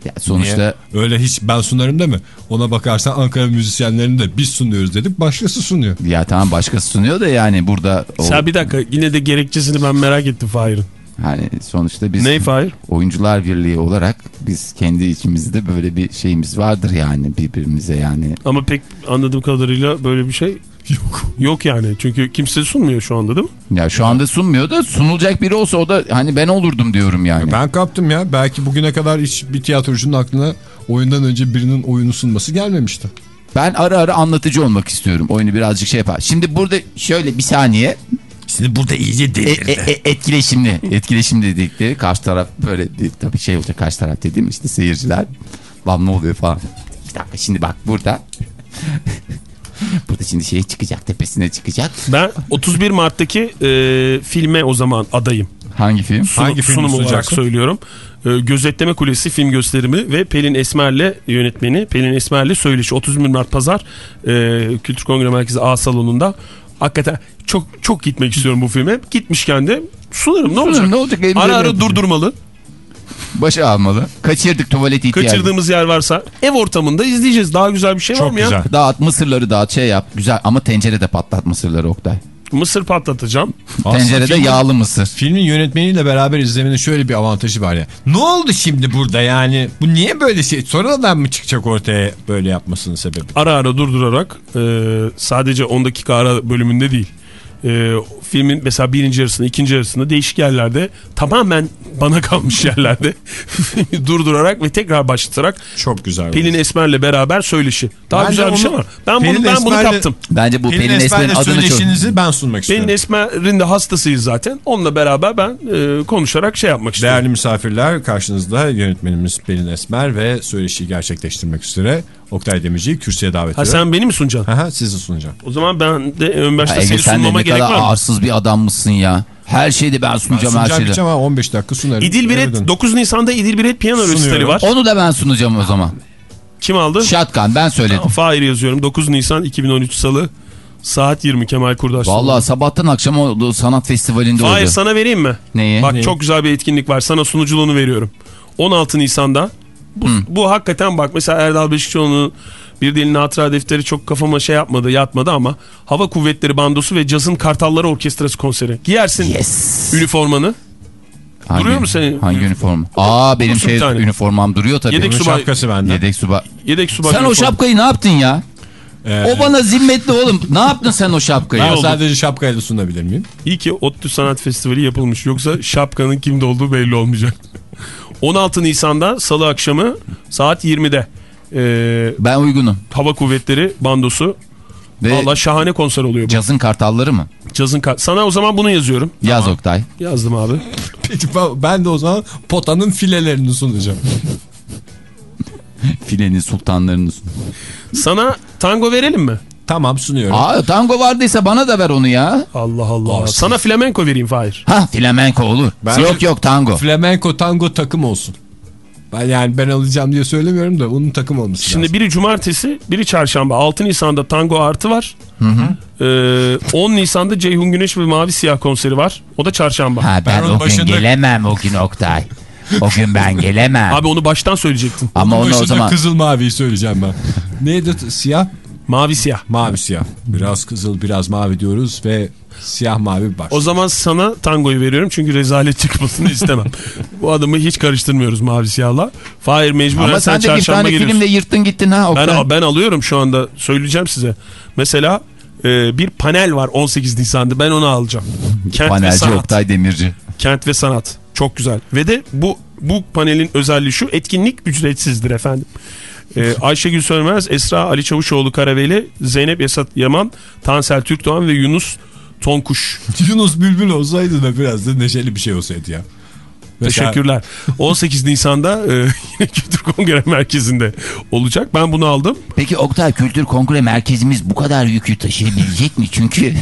Ya sonuçta Niye? Öyle hiç ben sunarım deme. Ona bakarsan Ankara müzisyenlerini de biz sunuyoruz dedik. Başkası sunuyor. ya tamam başkası sunuyor da yani burada o, Sen bir dakika yine de gerekçesini ben merak ettim Fahir'in. Hani sonuçta biz Ney Fahir? oyuncular birliği olarak biz kendi içimizde böyle bir şeyimiz vardır yani birbirimize yani. Ama pek anladığım kadarıyla böyle bir şey yok. Yok yani çünkü kimse sunmuyor şu anda değil mi? Ya şu anda sunmuyor da sunulacak biri olsa o da hani ben olurdum diyorum yani. Ben kaptım ya. Belki bugüne kadar hiç bir tiyatrocunun aklına oyundan önce birinin oyunu sunması gelmemişti. Ben ara ara anlatıcı olmak istiyorum. Oyunu birazcık şey yapar. Şimdi burada şöyle bir saniye Şimdi burada iyice e, e, e, etkileşimli. Etkileşim dedikleri karşı taraf böyle tabii şey olacak karşı taraf dediğim işte seyirciler. Lan ne oluyor falan. Bir dakika şimdi bak burada. burada şimdi şey çıkacak tepesine çıkacak. Ben 31 Mart'taki e, filme o zaman adayım. Hangi film? Sunum, Hangi filmi sunum olarak söylüyorum. E, Gözetleme Kulesi film gösterimi ve Pelin Esmer'le yönetmeni Pelin Esmer'le söyleşi 31 Mart Pazar e, Kültür Kongre Merkezi A salonunda. Hakikaten çok çok gitmek istiyorum bu filme. Gitmişken de sunarım ne olacak? ne olacak? Ara ara durdurmalı. Başı almalı. Kaçırdık tuvalet ihtiyacı. Kaçırdığımız yer varsa ev ortamında izleyeceğiz. Daha güzel bir şey var Çok mı ya? güzel. Dağıt mısırları dağıt şey yap. Güzel ama tencerede patlat mısırları Oktay. Mısır patlatacağım. Tencerede filmin- yağlı mısır. Filmin yönetmeniyle beraber izlemenin şöyle bir avantajı var ya. Ne oldu şimdi burada yani? Bu niye böyle şey? Sonradan mı çıkacak ortaya böyle yapmasının sebebi? Ara ara durdurarak e, sadece 10 dakika ara bölümünde değil. E, filmin mesela birinci yarısında ikinci yarısında değişik yerlerde tamamen bana kalmış yerlerde durdurarak ve tekrar başlatarak Çok güzel. Pelin Esmer'le beraber söyleşi. Daha Ben de güzel bir şey var. Ben Pelin bunu ben bunu Esmer'le- kaptım. Bence bu Pelin, Pelin, Esmer'in Esmer'le adını çok... söyleşinizi ben sunmak istiyorum. Pelin Esmer'in de hastasıyız zaten. Onunla beraber ben e, konuşarak şey yapmak istiyorum. Değerli misafirler karşınızda yönetmenimiz Pelin Esmer ve söyleşiyi gerçekleştirmek üzere Oktay Demirci'yi kürsüye davet Ha ediyorum. sen beni mi sunacaksın? Aha, sizi sunacağım. O zaman ben de ön başta Ege seni sen sunmama ne gerek var mı? arsız bir adammışsın ya. Her şeyde ben Ben sunacağım her sunacağım şeyde. gideceğim ama 15 dakika sunarım. İdil Biret dön. 9 Nisan'da İdil Biret piyano resitali var. Onu da ben sunacağım o zaman. Kim aldı? Şatkan ben söyledim. Fahir yazıyorum. 9 Nisan 2013 Salı saat 20 Kemal Kurdaş. Vallahi sabahtan akşam o sanat festivalinde Fahir oldu. sana vereyim mi? Neyi? Bak Neyi? çok güzel bir etkinlik var. Sana sunuculuğunu veriyorum. 16 Nisan'da. Bu, bu hakikaten bak mesela Erdal Beşikçioğlu'nun bir dilin hatıra defteri çok kafama şey yapmadı yatmadı ama Hava Kuvvetleri Bandosu ve Cazın Kartalları Orkestrası konseri. Giyersin Yes. üniformanı. Hangi, Duruyor mu senin? Hangi üniform? Aa benim şey tane. üniformam duruyor tabii. Yedek subay- şapkası bende. Yedek subay. Yedek subay Sen o üniformu. şapkayı ne yaptın ya? Ee, O bana zimmetli oğlum. Ne yaptın sen o şapkayı? ben sadece şapkayla sunabilir miyim? İyi ki ODTÜ Sanat Festivali yapılmış. Yoksa şapkanın kimde olduğu belli olmayacak. 16 Nisan'da Salı akşamı saat 20'de. Ee, Ben uygunum. Hava Kuvvetleri bandosu. Ve Valla şahane konser oluyor bu. cazın kartalları mı? Cazın ka- Sana o zaman bunu yazıyorum. Yaz Oktay. Yazdım abi. Peki ben- ben de o zaman potanın filelerini sunacağım. Filenin sultanlarını. sun- Sana tango verelim mi? Tamam sunuyorum. Aa tango vardıysa bana da ver onu ya. Allah Allah. Olsun. Sana flamenko vereyim Fahir. Ha flamenko olur. Ben- yok yok tango. Flamenco tango takım olsun. Ben yani ben alacağım diye söylemiyorum da onun takım olması Şimdi lazım. biri cumartesi, biri çarşamba. 6 Nisan'da tango artı var. Ee, 10 Nisan'da Ceyhun Güneş ve Mavi Siyah konseri var. O da çarşamba. Ha ben, Ben o gün başında- gelemem o gün Oktay. O gün ben gelemem. Abi onu baştan söyleyecektim. Ama Onun onu o zaman kızıl maviyi söyleyeceğim ben. Neydi siyah? Mavi Siyah. Mavi siyah. Biraz kızıl biraz mavi diyoruz ve siyah mavi baş. O zaman sana tangoyu veriyorum çünkü rezalet çıkmasını istemem. Bu adamı hiç karıştırmıyoruz Mavi Siyah'la. Fahir mecburen ama sen, sen de bir tane geliyorsun. filmle yırttın gittin ha Oktay. Ben, ben alıyorum şu anda söyleyeceğim size. Mesela e, bir panel var 18 Nisan'da ben onu alacağım. Kent ve Panelci sanat. Oktay Demirci. Kent ve sanat. Çok güzel. Ve de bu bu panelin özelliği şu etkinlik ücretsizdir efendim. Ee, Ayşegül Sönmez, Esra Ali Çavuşoğlu Karaveli, Zeynep Esat Yaman, Tansel Türkdoğan ve Yunus Tonkuş. Yunus Bülbül olsaydı da biraz da neşeli bir şey olsaydı ya. Mesela- Teşekkürler. 18 Nisan'da e, yine Kültür Kongre Merkezi'nde olacak. Ben bunu aldım. Peki Oktay Kültür Kongre Merkezimiz bu kadar yükü taşıyabilecek mi? Çünkü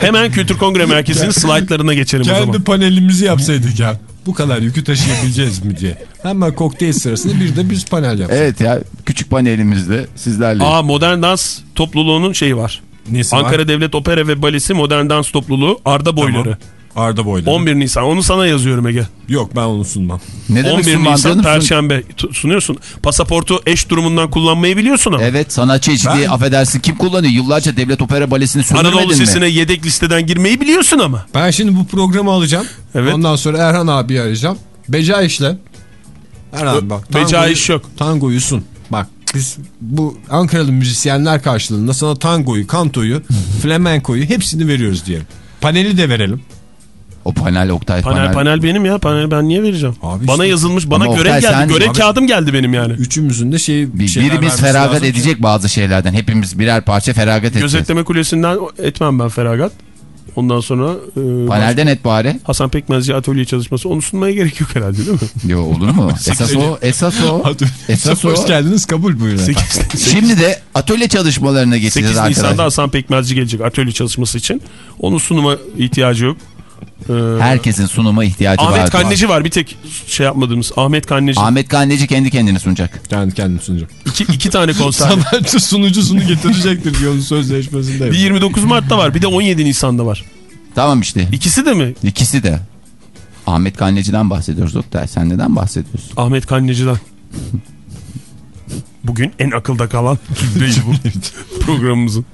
Hemen Kültür Kongre Merkezi'nin slaytlarına geçelim o Kendi zaman. panelimizi yapsaydık ya. Bu kadar yükü taşıyabileceğiz mi diye. Hemen kokteyl sırasında bir de biz panel yaptık. evet ya küçük panelimizde sizlerle. Aa Modern Dans topluluğunun şeyi var. Nesi Ankara var? Devlet Opera ve Balesi Modern Dans Topluluğu Arda Boyları. Arda Boyları. 11 Nisan. Onu sana yazıyorum Ege. Yok ben onu sunmam. ne demek 11 sunman Nisan Perşembe sunuyorsun. Pasaportu eş durumundan kullanmayı biliyorsun ama. Evet sanatçı eşitliği affedersin kim kullanıyor? Yıllarca devlet opera balesini Anadolu sürdürmedin mi? Sesi'ne yedek listeden girmeyi biliyorsun ama. Ben şimdi bu programı alacağım. Evet. Ondan sonra Erhan abi arayacağım. Beca işle. Erhan bak. Beca iş yok. Tangoyu sun. Bak biz bu Ankaralı müzisyenler karşılığında sana tangoyu, kantoyu, flamenkoyu hepsini veriyoruz diyelim. Paneli de verelim. O panel Oktay Panel panel. panel benim ya. Panel ben niye vereceğim? Abi bana işte- yazılmış, bana Ama görev Oktay geldi. sen- görev Abi- kağıdım geldi benim yani. Üçümüzün de şey Bir- birimiz feragat lazım ki. edecek bazı şeylerden. Hepimiz birer parça feragat edeceğiz. Gözetleme kulesinden etmem ben feragat. Ondan sonra e, Panelden et bari. Hasan Pekmezci atölye çalışması. Onu sunmaya gerek yok herhalde değil mi? Yo olur mu? esas o. Esas o. esas o. Hoş geldiniz kabul buyurun. efendim. 8, Şimdi de atölye çalışmalarına geçeceğiz 8 Nisan'da arkadaşlar. Hasan Pekmezci gelecek atölye çalışması için. Onun sunuma ihtiyacı yok. Ee, Herkesin sunuma ihtiyacı Ahmet vardır. Kanneci var bir tek şey yapmadığımız. Ahmet Kanneci. Ahmet Kanneci kendi kendini sunacak. Kendi kendim sunacağım. İki, iki tane konser. Sanatçı sunucusunu getirecektir diyor onun sözleşmesinde. bir 29 Mart'ta var bir de 17 Nisan'da var. Tamam işte. İkisi de mi? İkisi de. Ahmet Kanneci'den bahsediyoruz Oktay. Sen neden bahsediyorsun? Ahmet Kanneci'den. Bugün en akılda kalan bu programımızın.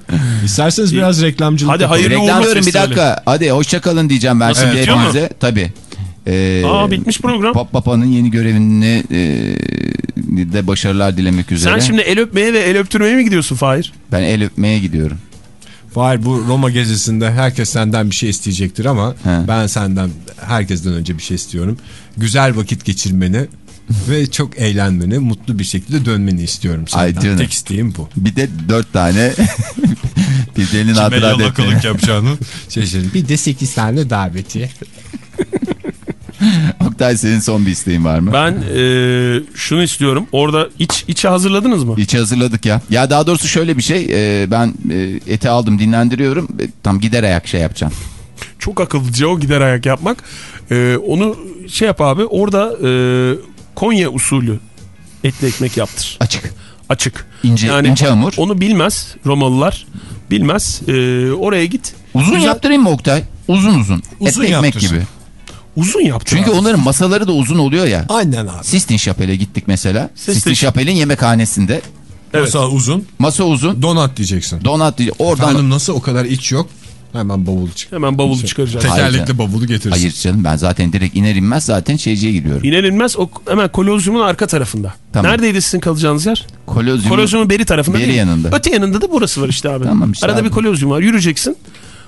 İsterseniz biraz reklamcılık Hadi yapalım. hayırlı Reklam diyorum bir dakika. Hadi hoşçakalın diyeceğim ben Nasıl, şimdi hepinize. Tabii. Ee, Aa bitmiş program. Pop Papa'nın yeni görevini e, de başarılar dilemek üzere. Sen şimdi el öpmeye ve el öptürmeye mi gidiyorsun Fahir? Ben el öpmeye gidiyorum. Fahir bu Roma gezisinde herkes senden bir şey isteyecektir ama He. ben senden herkesten önce bir şey istiyorum. Güzel vakit geçirmeni ve çok eğlenmeni, mutlu bir şekilde dönmeni istiyorum Ay senden. canım. Tek isteğim bu. Bir de dört tane birbirinin hatıra defteri. yapacağını şaşırdım. Bir de 8 tane davetiye. Oktay senin son bir isteğin var mı? Ben e, şunu istiyorum. Orada iç içi hazırladınız mı? İçi hazırladık ya. Ya daha doğrusu şöyle bir şey. e, ben e, eti aldım dinlendiriyorum. E, tam gider ayak şey yapacağım. Çok akıllıca o gider ayak yapmak. E, onu şey yap abi. Orada e, Konya usulü etli ekmek yaptır. Açık. Açık. İnce, ince hamur. Onu bilmez Romalılar. Bilmez. E, oraya git. Uzun Güzel- yaptırayım mı Oktay? Uzun uzun. Uzun Etli ekmek gibi. Uzun yaptır. Çünkü abi. onların masaları da uzun oluyor ya. Aynen abi. Sistine Chapel'e gittik mesela. Sistine Sistine Chapel'in yemekhanesinde. Evet. Masa uzun, Masa uzun. donat diyeceksin. Donat diye- oradan... Efendim nasıl o kadar iç yok? Hemen bavulu çık. Hemen bavulu çıkaracağız. Hayır Tekerlekli bavulu getirsin. Hayır canım ben zaten direkt iner inmez zaten şeyciye giriyorum. İner inmez o hemen kolozyumun arka tarafında. Tamam. Neredeydi sizin kalacağınız yer? Kolozyum. Kolozyumun beri tarafında Beri değil. yanında. Öte yanında da burası var işte abi. Tamam işte Arada abi. bir kolozyum var. Yürüyeceksin.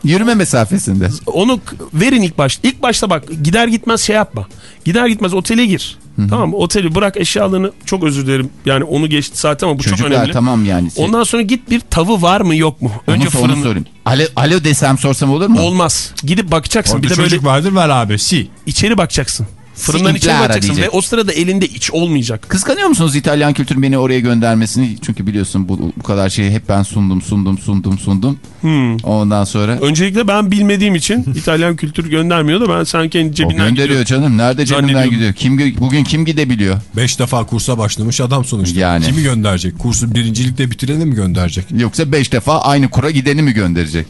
Yürüme mesafesinde. Onu verin ilk başta. İlk başta bak gider gitmez şey yapma. Gider gitmez otele gir. Tamam? Oteli bırak eşyalarını çok özür dilerim. Yani onu geçti zaten ama bu çok Çocuklar önemli. tamam yani. Ondan sonra git bir tavı var mı yok mu? Önce onu fırını. sorayım. Alo, alo desem sorsam olur mu? Olmaz. Gidip bakacaksın. Orada bir de çocuk böyle vardır ver abi. Si. içeri bakacaksın. Fırından içeri diyecek. ve o sırada elinde iç olmayacak. Kıskanıyor musunuz İtalyan kültürün beni oraya göndermesini? Çünkü biliyorsun bu, bu kadar şeyi hep ben sundum sundum sundum sundum. Hmm. Ondan sonra Öncelikle ben bilmediğim için İtalyan kültür göndermiyor da ben sen kendi o cebinden gönderiyor gidiyorum. canım. Nerede cebinden gidiyor? Kim bugün kim gidebiliyor? Beş defa kursa başlamış adam sonuçta. Yani. Kimi gönderecek? Kursu birincilikte bitireni mi gönderecek? Yoksa beş defa aynı kura gideni mi gönderecek?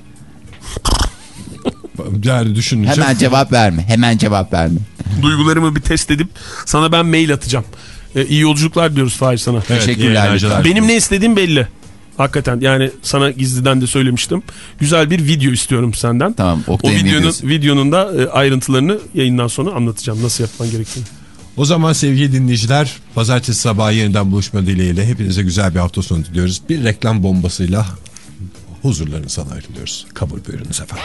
Yani düşününce. Hemen cevap verme. Hemen cevap verme. Duygularımı bir test edip sana ben mail atacağım. Ee, iyi yolculuklar diyoruz Fahir sana. Evet, Teşekkürler. Benim ne istediğim belli. Hakikaten yani sana gizliden de söylemiştim. Güzel bir video istiyorum senden. Tamam, O videonun, videosu. videonun da e, ayrıntılarını yayından sonra anlatacağım. Nasıl yapman gerektiğini. O zaman sevgili dinleyiciler pazartesi sabahı yeniden buluşma dileğiyle hepinize güzel bir hafta sonu diliyoruz. Bir reklam bombasıyla huzurlarınızdan ayrılıyoruz. Kabul buyurunuz efendim.